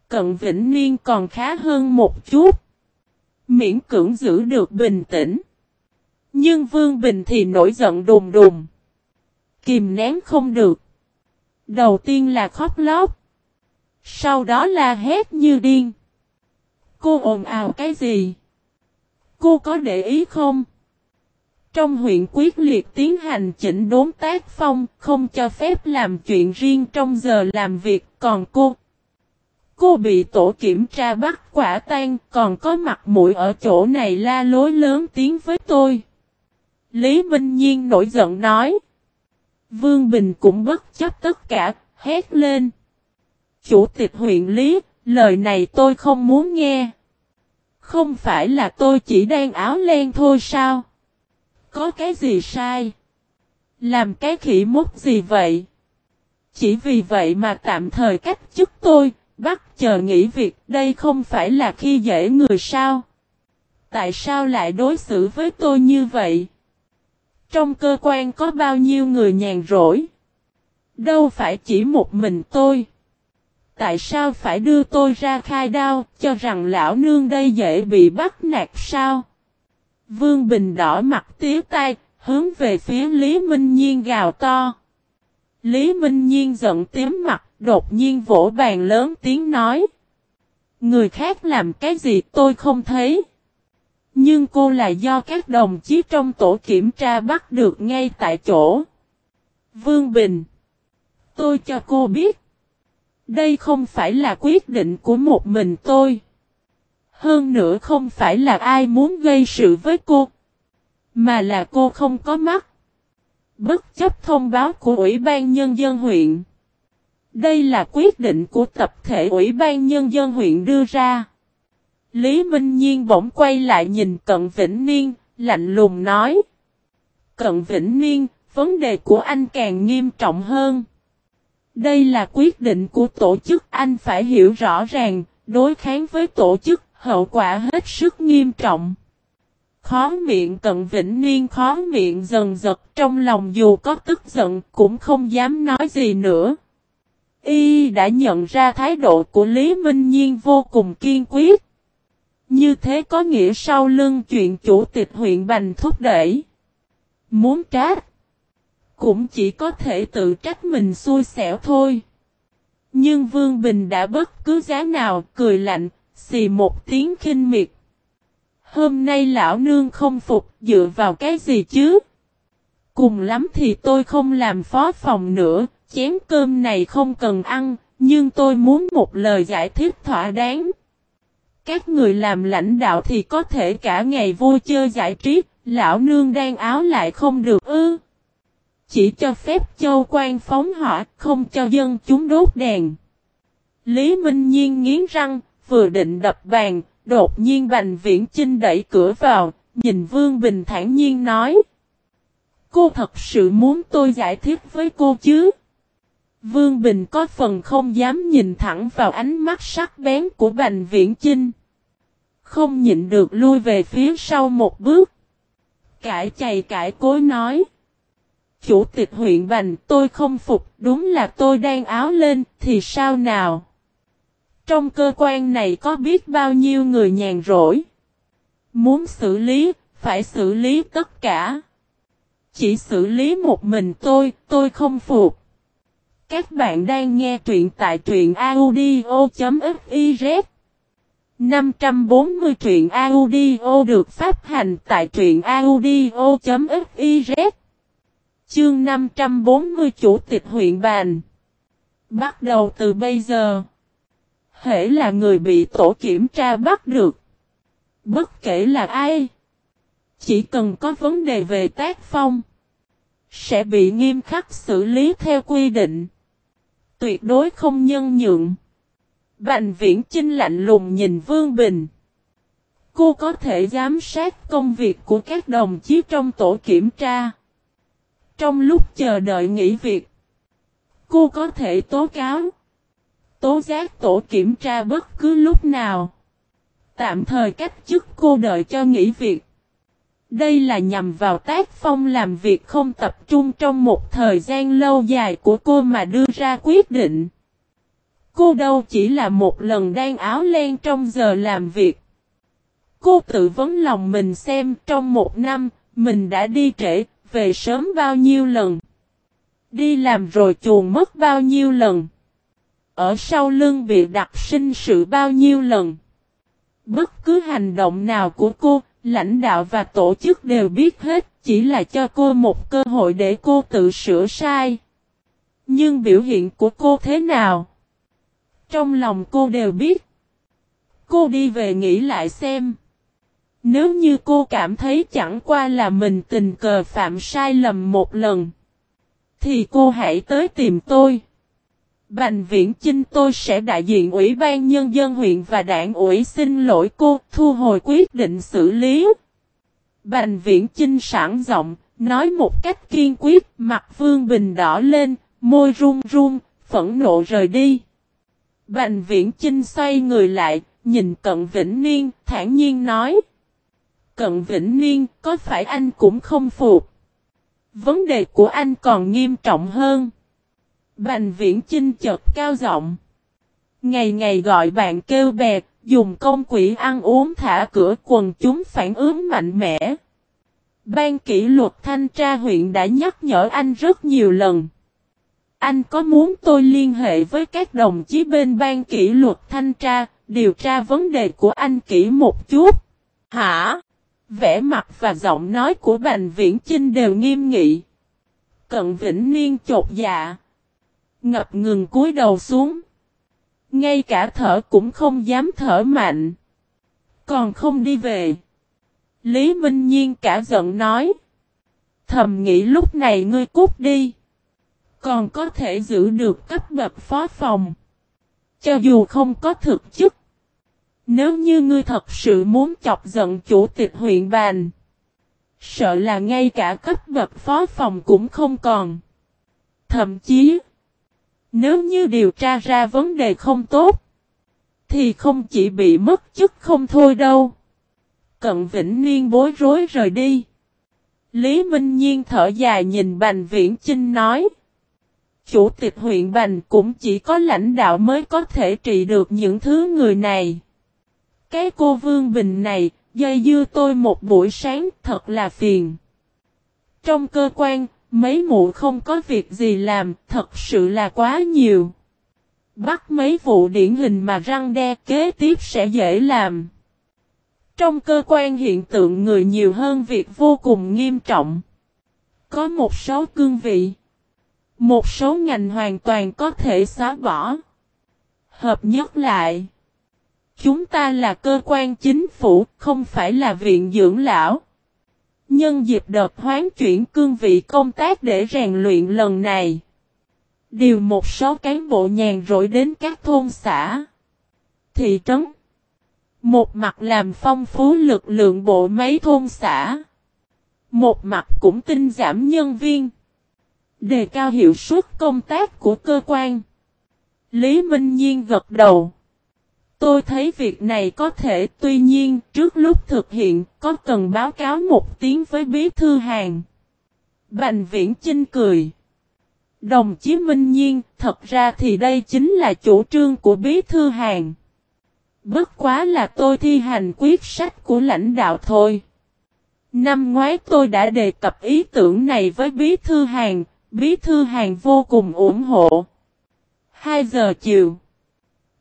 Cận Vĩnh Niên còn khá hơn một chút. Miễn cưỡng giữ được bình tĩnh. Nhưng Vương Bình thì nổi giận đùng đùng. Kìm nén không được. Đầu tiên là khóc lóc. Sau đó la hét như điên. Cô ồn ào cái gì? Cô có để ý không? Trong huyện quyết liệt tiến hành chỉnh đốn tác phong, không cho phép làm chuyện riêng trong giờ làm việc, còn cô. Cô bị tổ kiểm tra bắt quả tang, còn có mặt mũi ở chỗ này la lối lớn tiếng với tôi. Lý Minh Nhiên nổi giận nói. Vương Bình cũng bất chấp tất cả, hét lên. Chủ tịch huyện Lý, lời này tôi không muốn nghe. Không phải là tôi chỉ đang áo len thôi sao? Có cái gì sai? Làm cái khỉ mốt gì vậy? Chỉ vì vậy mà tạm thời cách chức tôi, bắt chờ nghỉ việc, đây không phải là khi dễ người sao? Tại sao lại đối xử với tôi như vậy? Trong cơ quan có bao nhiêu người nhàn rỗi? Đâu phải chỉ một mình tôi. Tại sao phải đưa tôi ra khai đao, cho rằng lão nương đây dễ bị bắt nạt sao? Vương Bình đỏ mặt tía tay, hướng về phía Lý Minh Nhiên gào to. Lý Minh Nhiên giận tím mặt, đột nhiên vỗ bàn lớn tiếng nói. Người khác làm cái gì tôi không thấy. Nhưng cô là do các đồng chí trong tổ kiểm tra bắt được ngay tại chỗ. Vương Bình. Tôi cho cô biết. Đây không phải là quyết định của một mình tôi. Hơn nữa không phải là ai muốn gây sự với cô. Mà là cô không có mắt. Bất chấp thông báo của Ủy ban Nhân dân huyện. Đây là quyết định của tập thể Ủy ban Nhân dân huyện đưa ra. Lý Minh Nhiên bỗng quay lại nhìn Cận Vĩnh Niên, lạnh lùng nói. Cận Vĩnh Niên, vấn đề của anh càng nghiêm trọng hơn. Đây là quyết định của tổ chức anh phải hiểu rõ ràng, đối kháng với tổ chức, hậu quả hết sức nghiêm trọng. Khó miệng cận vĩnh niên khó miệng dần giật trong lòng dù có tức giận cũng không dám nói gì nữa. Y đã nhận ra thái độ của Lý Minh Nhiên vô cùng kiên quyết. Như thế có nghĩa sau lưng chuyện chủ tịch huyện Bành thúc đẩy. Muốn trách. Cũng chỉ có thể tự trách mình xui xẻo thôi. Nhưng Vương Bình đã bất cứ giá nào cười lạnh, xì một tiếng khinh miệt. Hôm nay lão nương không phục dựa vào cái gì chứ? Cùng lắm thì tôi không làm phó phòng nữa, chén cơm này không cần ăn, nhưng tôi muốn một lời giải thích thỏa đáng. Các người làm lãnh đạo thì có thể cả ngày vui chơi giải trí, lão nương đang áo lại không được ư. Chỉ cho phép châu quan phóng hỏa, không cho dân chúng đốt đèn. Lý Minh Nhiên nghiến răng, vừa định đập bàn, đột nhiên Bành Viễn Chinh đẩy cửa vào, nhìn Vương Bình thản nhiên nói. Cô thật sự muốn tôi giải thích với cô chứ? Vương Bình có phần không dám nhìn thẳng vào ánh mắt sắc bén của Bành Viễn Chinh. Không nhịn được lui về phía sau một bước. Cãi chày cãi cối nói. Chủ tịch huyện Bành tôi không phục đúng là tôi đang áo lên thì sao nào? Trong cơ quan này có biết bao nhiêu người nhàn rỗi. Muốn xử lý, phải xử lý tất cả. Chỉ xử lý một mình tôi, tôi không phục. Các bạn đang nghe truyện tại truyện audio.fiz 540 truyện audio được phát hành tại truyện audio.fiz Chương 540 Chủ tịch huyện Bàn Bắt đầu từ bây giờ, Hễ là người bị tổ kiểm tra bắt được Bất kể là ai, Chỉ cần có vấn đề về tác phong, Sẽ bị nghiêm khắc xử lý theo quy định Tuyệt đối không nhân nhượng Bành viễn Chinh lạnh lùng nhìn Vương Bình. Cô có thể giám sát công việc của các đồng chí trong tổ kiểm tra. Trong lúc chờ đợi nghỉ việc, cô có thể tố cáo, tố giác tổ kiểm tra bất cứ lúc nào. Tạm thời cách chức cô đợi cho nghỉ việc. Đây là nhằm vào tác phong làm việc không tập trung trong một thời gian lâu dài của cô mà đưa ra quyết định. Cô đâu chỉ là một lần đan áo len trong giờ làm việc. Cô tự vấn lòng mình xem trong một năm, mình đã đi trễ, về sớm bao nhiêu lần. Đi làm rồi chuồn mất bao nhiêu lần. Ở sau lưng bị đặt sinh sự bao nhiêu lần. Bất cứ hành động nào của cô, lãnh đạo và tổ chức đều biết hết, chỉ là cho cô một cơ hội để cô tự sửa sai. Nhưng biểu hiện của cô thế nào? Trong lòng cô đều biết. Cô đi về nghĩ lại xem. Nếu như cô cảm thấy chẳng qua là mình tình cờ phạm sai lầm một lần. Thì cô hãy tới tìm tôi. Bành viễn Chinh tôi sẽ đại diện Ủy ban Nhân dân huyện và đảng ủy xin lỗi cô thu hồi quyết định xử lý. Bành viễn Chinh sẵn giọng, nói một cách kiên quyết, mặt Vương Bình đỏ lên, môi run run, phẫn nộ rời đi. Bành viễn Chinh xoay người lại, nhìn Cận Vĩnh Niên, thản nhiên nói. Cận Vĩnh Niên, có phải anh cũng không phục? Vấn đề của anh còn nghiêm trọng hơn. Bành viễn Chinh chợt cao giọng. Ngày ngày gọi bạn kêu bè, dùng công quỷ ăn uống thả cửa quần chúng phản ứng mạnh mẽ. Ban kỷ luật thanh tra huyện đã nhắc nhở anh rất nhiều lần. Anh có muốn tôi liên hệ với các đồng chí bên ban kỷ luật thanh tra, điều tra vấn đề của anh kỹ một chút? Hả? Vẽ mặt và giọng nói của Bành Viễn Chinh đều nghiêm nghị. Cận Vĩnh Niên chột dạ. Ngập ngừng cúi đầu xuống. Ngay cả thở cũng không dám thở mạnh. Còn không đi về. Lý Minh Nhiên cả giận nói. Thầm nghĩ lúc này ngươi cút đi. Còn có thể giữ được cấp bậc phó phòng. Cho dù không có thực chức. Nếu như ngươi thật sự muốn chọc giận chủ tịch huyện bàn. Sợ là ngay cả cấp bậc phó phòng cũng không còn. Thậm chí. Nếu như điều tra ra vấn đề không tốt. Thì không chỉ bị mất chức không thôi đâu. Cận Vĩnh Niên bối rối rời đi. Lý Minh Nhiên thở dài nhìn Bành Viễn Chinh nói, chủ tịch huyện Bành cũng chỉ có lãnh đạo mới có thể trị được những thứ người này. Cái cô Vương Bình này, dây dưa tôi một buổi sáng thật là phiền. Trong cơ quan, mấy mụ không có việc gì làm, thật sự là quá nhiều. Bắt mấy vụ điển hình mà răng đe kế tiếp sẽ dễ làm. Trong cơ quan hiện tượng người nhiều hơn việc vô cùng nghiêm trọng. Có một số cương vị. Một số ngành hoàn toàn có thể xóa bỏ. Hợp nhất lại. Chúng ta là cơ quan chính phủ, không phải là viện dưỡng lão. Nhân dịp đợt hoán chuyển cương vị công tác để rèn luyện lần này. Điều một số cán bộ nhàn rỗi đến các thôn xã. Thị trấn. Một mặt làm phong phú lực lượng bộ máy thôn xã. Một mặt cũng tinh giảm nhân viên. Đề cao hiệu suất công tác của cơ quan. Lý Minh Nhiên gật đầu. Tôi thấy việc này có thể tuy nhiên trước lúc thực hiện có cần báo cáo một tiếng với bí thư hàng. Bành viễn Chinh cười. Đồng chí Minh Nhiên thật ra thì đây chính là chủ trương của bí thư hàng. Bất quá là tôi thi hành quyết sách của lãnh đạo thôi. Năm ngoái tôi đã đề cập ý tưởng này với bí thư hàng, Bí thư hàng vô cùng ủng hộ. 2 giờ chiều.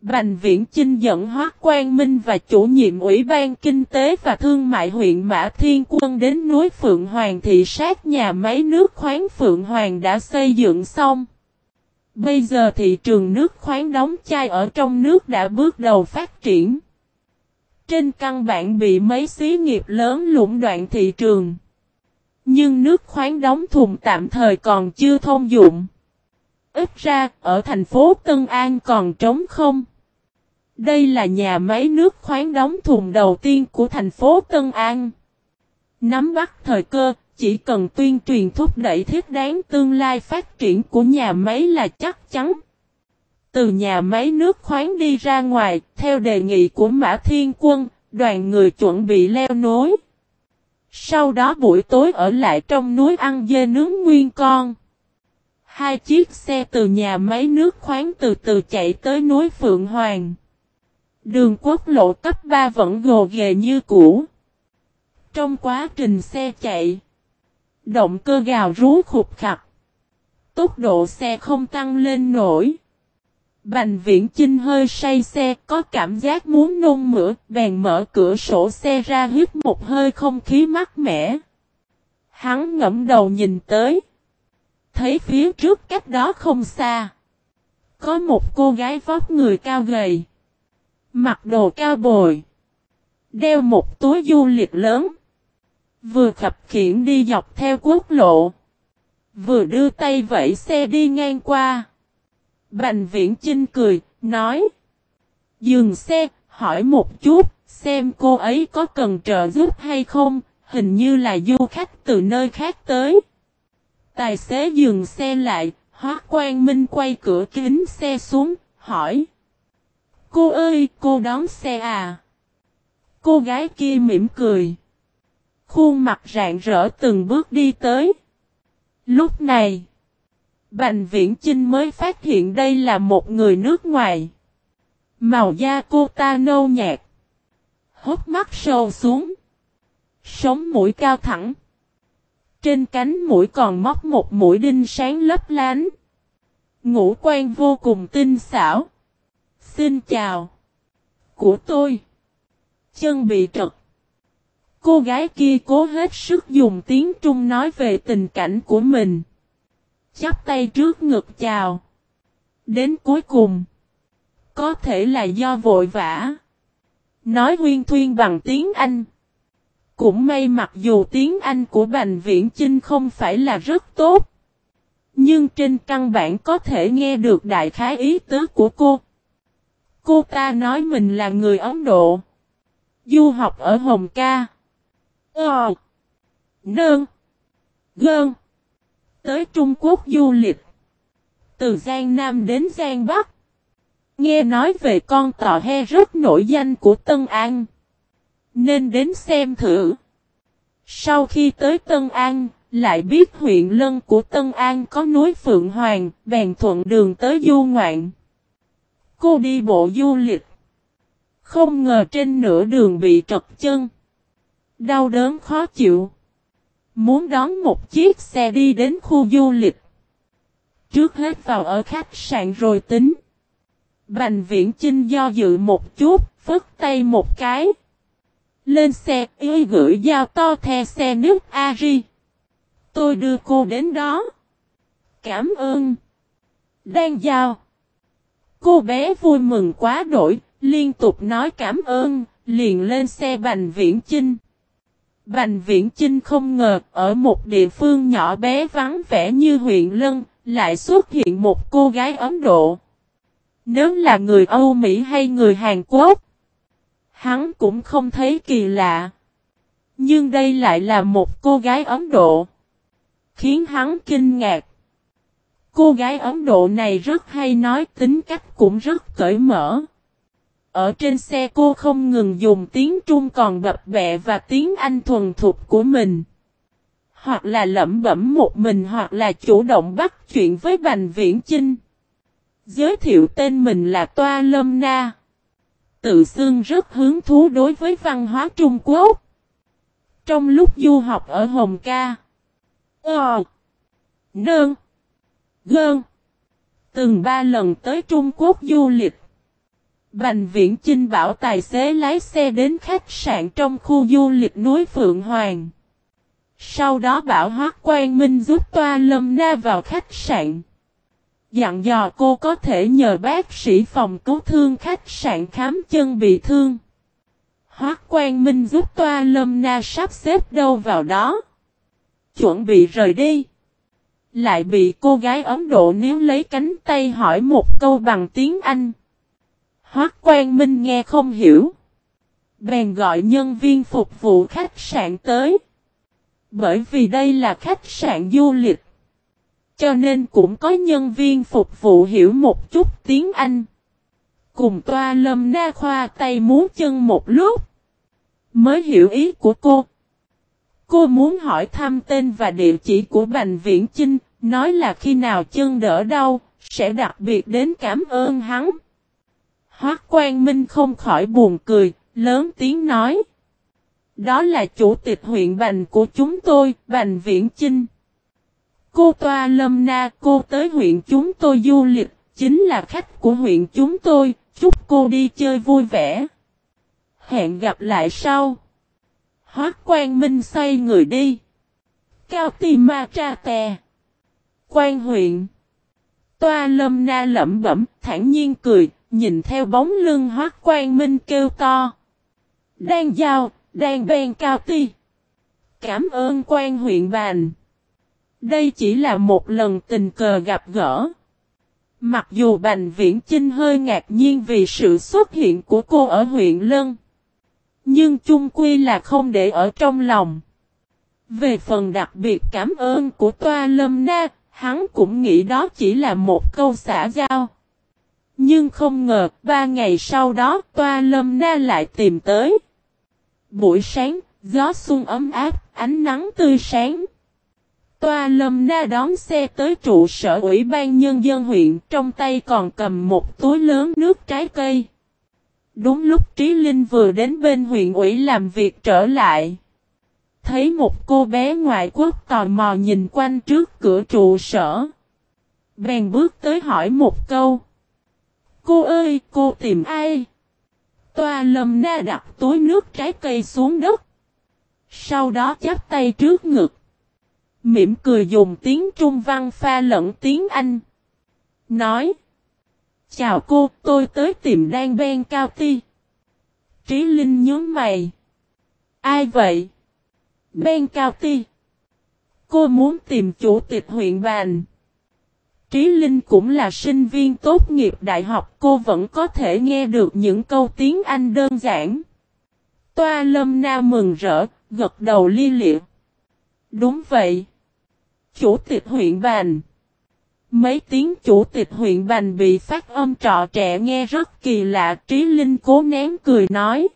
Bành Viễn Chinh dẫn Hoác Quang Minh và chủ nhiệm Ủy ban Kinh tế và Thương mại huyện Mã Thiên Quân đến núi Phượng Hoàng thị sát nhà máy nước khoáng Phượng Hoàng đã xây dựng xong. Bây giờ thị trường nước khoáng đóng chai ở trong nước đã bước đầu phát triển. Trên căn bản bị mấy xí nghiệp lớn lũng đoạn thị trường. Nhưng nước khoáng đóng thùng tạm thời còn chưa thông dụng. Ít ra, ở thành phố Tân An còn trống không. Đây là nhà máy nước khoáng đóng thùng đầu tiên của thành phố Tân An. Nắm bắt thời cơ, chỉ cần tuyên truyền thúc đẩy thiết đáng tương lai phát triển của nhà máy là chắc chắn. Từ nhà máy nước khoáng đi ra ngoài, theo đề nghị của Mã Thiên Quân, đoàn người chuẩn bị leo núi. Sau đó buổi tối ở lại trong núi ăn dê nướng nguyên con. Hai chiếc xe từ nhà máy nước khoáng từ từ chạy tới núi Phượng Hoàng. Đường quốc lộ cấp 3 vẫn gồ ghề như cũ. Trong quá trình xe chạy, động cơ gào rú khục khặt. Tốc độ xe không tăng lên nổi. Bành viễn chinh hơi say xe, có cảm giác muốn nôn mửa, bèn mở cửa sổ xe ra hít một hơi không khí mát mẻ. Hắn ngẫm đầu nhìn tới. Thấy phía trước cách đó không xa. Có một cô gái vóc người cao gầy. Mặc đồ cao bồi. Đeo một túi du lịch lớn. Vừa khập khiển đi dọc theo quốc lộ. Vừa đưa tay vẫy xe đi ngang qua. Bành viễn Trinh cười, nói. Dừng xe, hỏi một chút, xem cô ấy có cần trợ giúp hay không, hình như là du khách từ nơi khác tới. Tài xế dừng xe lại, hóa quang minh quay cửa kính xe xuống, hỏi. Cô ơi, cô đón xe à? Cô gái kia mỉm cười. Khuôn mặt rạng rỡ từng bước đi tới. Lúc này, Bành Viễn Chinh mới phát hiện đây là một người nước ngoài. Màu da cô ta nâu nhạt. Hốt mắt sâu xuống. Sống mũi cao thẳng. Trên cánh mũi còn móc một mũi đinh sáng lấp lánh. Ngũ quan vô cùng tinh xảo. Xin chào. Của tôi. Chân bị trật. Cô gái kia cố hết sức dùng tiếng Trung nói về tình cảnh của mình chắp tay trước ngực chào. Đến cuối cùng, có thể là do vội vã. Nói huyên thuyên bằng tiếng Anh. Cũng may mặc dù tiếng Anh của Bành Viễn Chinh không phải là rất tốt. Nhưng trên căn bản có thể nghe được đại khái ý tứ của cô. Cô ta nói mình là người Ấn Độ. Du học ở Hồng Ca. Ờ. Nơn. Gơn tới Trung Quốc du lịch. Từ Giang Nam đến Giang Bắc. Nghe nói về con tò he rất nổi danh của Tân An. Nên đến xem thử. Sau khi tới Tân An, lại biết huyện lân của Tân An có núi Phượng Hoàng, bèn thuận đường tới du ngoạn. Cô đi bộ du lịch. Không ngờ trên nửa đường bị trật chân. Đau đớn khó chịu. Muốn đón một chiếc xe đi đến khu du lịch. Trước hết vào ở khách sạn rồi tính. Bành viễn Trinh do dự một chút, phức tay một cái. Lên xe, y gửi giao to the xe nước Ari. Tôi đưa cô đến đó. Cảm ơn. Đang giao. Cô bé vui mừng quá đổi, liên tục nói cảm ơn, liền lên xe bành viễn Chinh. Bành Viễn Chinh không ngờ ở một địa phương nhỏ bé vắng vẻ như huyện Lân, lại xuất hiện một cô gái Ấn Độ. Nếu là người Âu Mỹ hay người Hàn Quốc, hắn cũng không thấy kỳ lạ. Nhưng đây lại là một cô gái Ấn Độ. Khiến hắn kinh ngạc. Cô gái Ấn Độ này rất hay nói tính cách cũng rất cởi mở. Ở trên xe cô không ngừng dùng tiếng Trung còn bập bẹ và tiếng Anh thuần thục của mình. Hoặc là lẩm bẩm một mình hoặc là chủ động bắt chuyện với Bành Viễn Chinh. Giới thiệu tên mình là Toa Lâm Na. Tự xưng rất hứng thú đối với văn hóa Trung Quốc. Trong lúc du học ở Hồng Ca. Ờ. Nơn. Gơn. Từng ba lần tới Trung Quốc du lịch. Bành Viễn Chinh bảo tài xế lái xe đến khách sạn trong khu du lịch núi Phượng Hoàng. Sau đó bảo Hoác quan Minh giúp Toa Lâm Na vào khách sạn. Dặn dò cô có thể nhờ bác sĩ phòng cứu thương khách sạn khám chân bị thương. Hoác Quang Minh giúp Toa Lâm Na sắp xếp đâu vào đó. Chuẩn bị rời đi. Lại bị cô gái Ấn Độ níu lấy cánh tay hỏi một câu bằng tiếng Anh. Hoác Quang Minh nghe không hiểu. Bèn gọi nhân viên phục vụ khách sạn tới. Bởi vì đây là khách sạn du lịch. Cho nên cũng có nhân viên phục vụ hiểu một chút tiếng Anh. Cùng toa lâm na khoa tay muốn chân một lúc. Mới hiểu ý của cô. Cô muốn hỏi thăm tên và địa chỉ của Bành Viễn Chinh, nói là khi nào chân đỡ đau, sẽ đặc biệt đến cảm ơn hắn. Hoác Quang Minh không khỏi buồn cười, lớn tiếng nói. Đó là chủ tịch huyện Bành của chúng tôi, Bành Viễn Chinh. Cô Toa Lâm Na, cô tới huyện chúng tôi du lịch, chính là khách của huyện chúng tôi, chúc cô đi chơi vui vẻ. Hẹn gặp lại sau. Hoác Quang Minh xoay người đi. Cao Tì Ma Tra Tè. Quan huyện. Toa Lâm Na lẩm bẩm, thản nhiên cười, nhìn theo bóng lưng Hoác Quang Minh kêu to. Đang giao, đang bèn cao ti. Cảm ơn quan huyện bàn. Đây chỉ là một lần tình cờ gặp gỡ. Mặc dù Bành Viễn Chinh hơi ngạc nhiên vì sự xuất hiện của cô ở huyện Lân. Nhưng chung quy là không để ở trong lòng. Về phần đặc biệt cảm ơn của Toa Lâm Na, hắn cũng nghĩ đó chỉ là một câu xã giao. Nhưng không ngờ, ba ngày sau đó Toa Lâm Na lại tìm tới. Buổi sáng, gió xuân ấm áp, ánh nắng tươi sáng. Toa Lâm Na đón xe tới trụ sở Ủy ban Nhân dân huyện, trong tay còn cầm một túi lớn nước trái cây. Đúng lúc Trí Linh vừa đến bên huyện ủy làm việc trở lại. Thấy một cô bé ngoại quốc tò mò nhìn quanh trước cửa trụ sở. Bèn bước tới hỏi một câu. Cô ơi, cô tìm ai? Toa lâm na đặt túi nước trái cây xuống đất. Sau đó chắp tay trước ngực. Mỉm cười dùng tiếng Trung Văn pha lẫn tiếng Anh. Nói. Chào cô, tôi tới tìm Đan Ben Cao Ti. Trí Linh nhớ mày. Ai vậy? Ben Cao Ti. Cô muốn tìm chủ tịch huyện bàn. Trí Linh cũng là sinh viên tốt nghiệp đại học cô vẫn có thể nghe được những câu tiếng Anh đơn giản. Toa Lâm Na mừng rỡ, gật đầu li liệt. Đúng vậy. Chủ tịch huyện Bành. Mấy tiếng chủ tịch huyện Bành bị phát âm trọ trẻ nghe rất kỳ lạ. Trí Linh cố nén cười nói.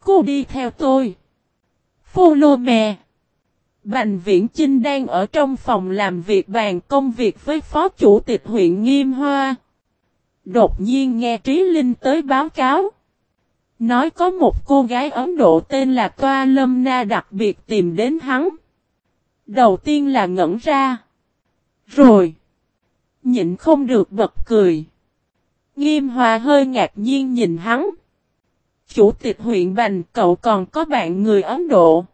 Cô đi theo tôi. cô lô mè Bành Viễn Chinh đang ở trong phòng làm việc bàn công việc với Phó Chủ tịch huyện Nghiêm Hoa. Đột nhiên nghe Trí Linh tới báo cáo. Nói có một cô gái Ấn Độ tên là Toa Lâm Na đặc biệt tìm đến hắn. Đầu tiên là ngẩn ra. Rồi. Nhịn không được bật cười. Nghiêm hòa hơi ngạc nhiên nhìn hắn. Chủ tịch huyện Bành cậu còn có bạn người Ấn Độ.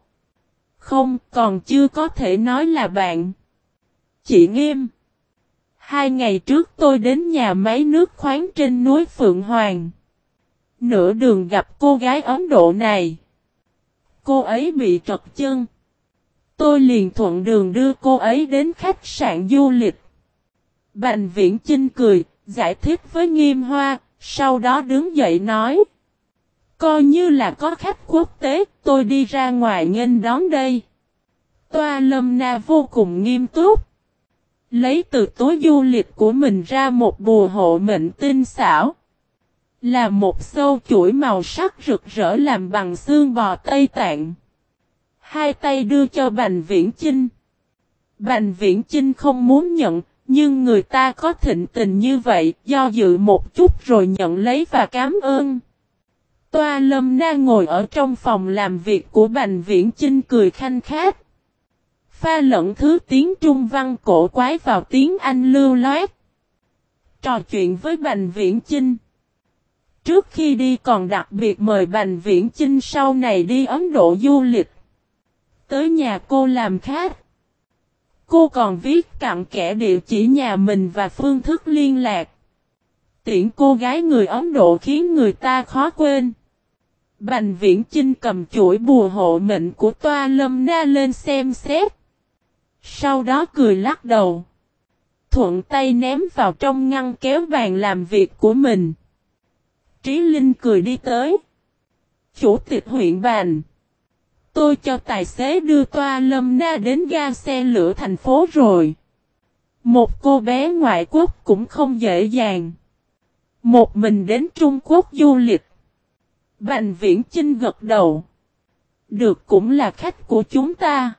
Không, còn chưa có thể nói là bạn. Chị Nghiêm. Hai ngày trước tôi đến nhà máy nước khoáng trên núi Phượng Hoàng. Nửa đường gặp cô gái Ấn Độ này. Cô ấy bị trật chân. Tôi liền thuận đường đưa cô ấy đến khách sạn du lịch. Bành viễn Chinh cười, giải thích với nghiêm hoa, sau đó đứng dậy nói. Coi như là có khách quốc tế, tôi đi ra ngoài nghênh đón đây. Toa lâm na vô cùng nghiêm túc. Lấy từ túi du lịch của mình ra một bùa hộ mệnh tinh xảo. Là một sâu chuỗi màu sắc rực rỡ làm bằng xương bò Tây Tạng. Hai tay đưa cho Bành Viễn Chinh. Bành Viễn Chinh không muốn nhận, nhưng người ta có thịnh tình như vậy, do dự một chút rồi nhận lấy và cảm ơn. Toa Lâm Na ngồi ở trong phòng làm việc của Bành Viễn Chinh cười khanh khát. Pha lẫn thứ tiếng Trung văn cổ quái vào tiếng Anh lưu loát. Trò chuyện với Bành Viễn Chinh. trước khi đi còn đặc biệt mời Bành Viễn Chinh sau này đi Ấn Độ du lịch. Tới nhà cô làm khách. Cô còn viết cặn kẽ địa chỉ nhà mình và phương thức liên lạc. Tiễn cô gái người Ấn Độ khiến người ta khó quên. Bành viễn Trinh cầm chuỗi bùa hộ mệnh của toa lâm na lên xem xét. Sau đó cười lắc đầu. Thuận tay ném vào trong ngăn kéo bàn làm việc của mình. Trí Linh cười đi tới. Chủ tịch huyện bàn. Tôi cho tài xế đưa toa lâm na đến ga xe lửa thành phố rồi. Một cô bé ngoại quốc cũng không dễ dàng. Một mình đến Trung Quốc du lịch. Bành viễn Chinh gật đầu. Được cũng là khách của chúng ta.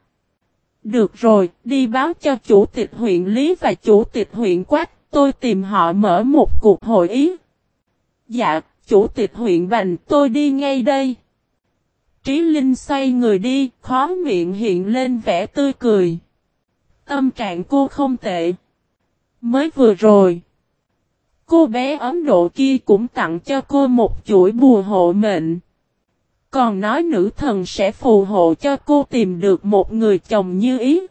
Được rồi, đi báo cho chủ tịch huyện Lý và chủ tịch huyện Quách, tôi tìm họ mở một cuộc hội ý. Dạ, chủ tịch huyện Bành, tôi đi ngay đây. Trí Linh xoay người đi, khó miệng hiện lên vẻ tươi cười. Tâm trạng cô không tệ. Mới vừa rồi. Cô bé Ấn Độ kia cũng tặng cho cô một chuỗi bùa hộ mệnh. Còn nói nữ thần sẽ phù hộ cho cô tìm được một người chồng như ý.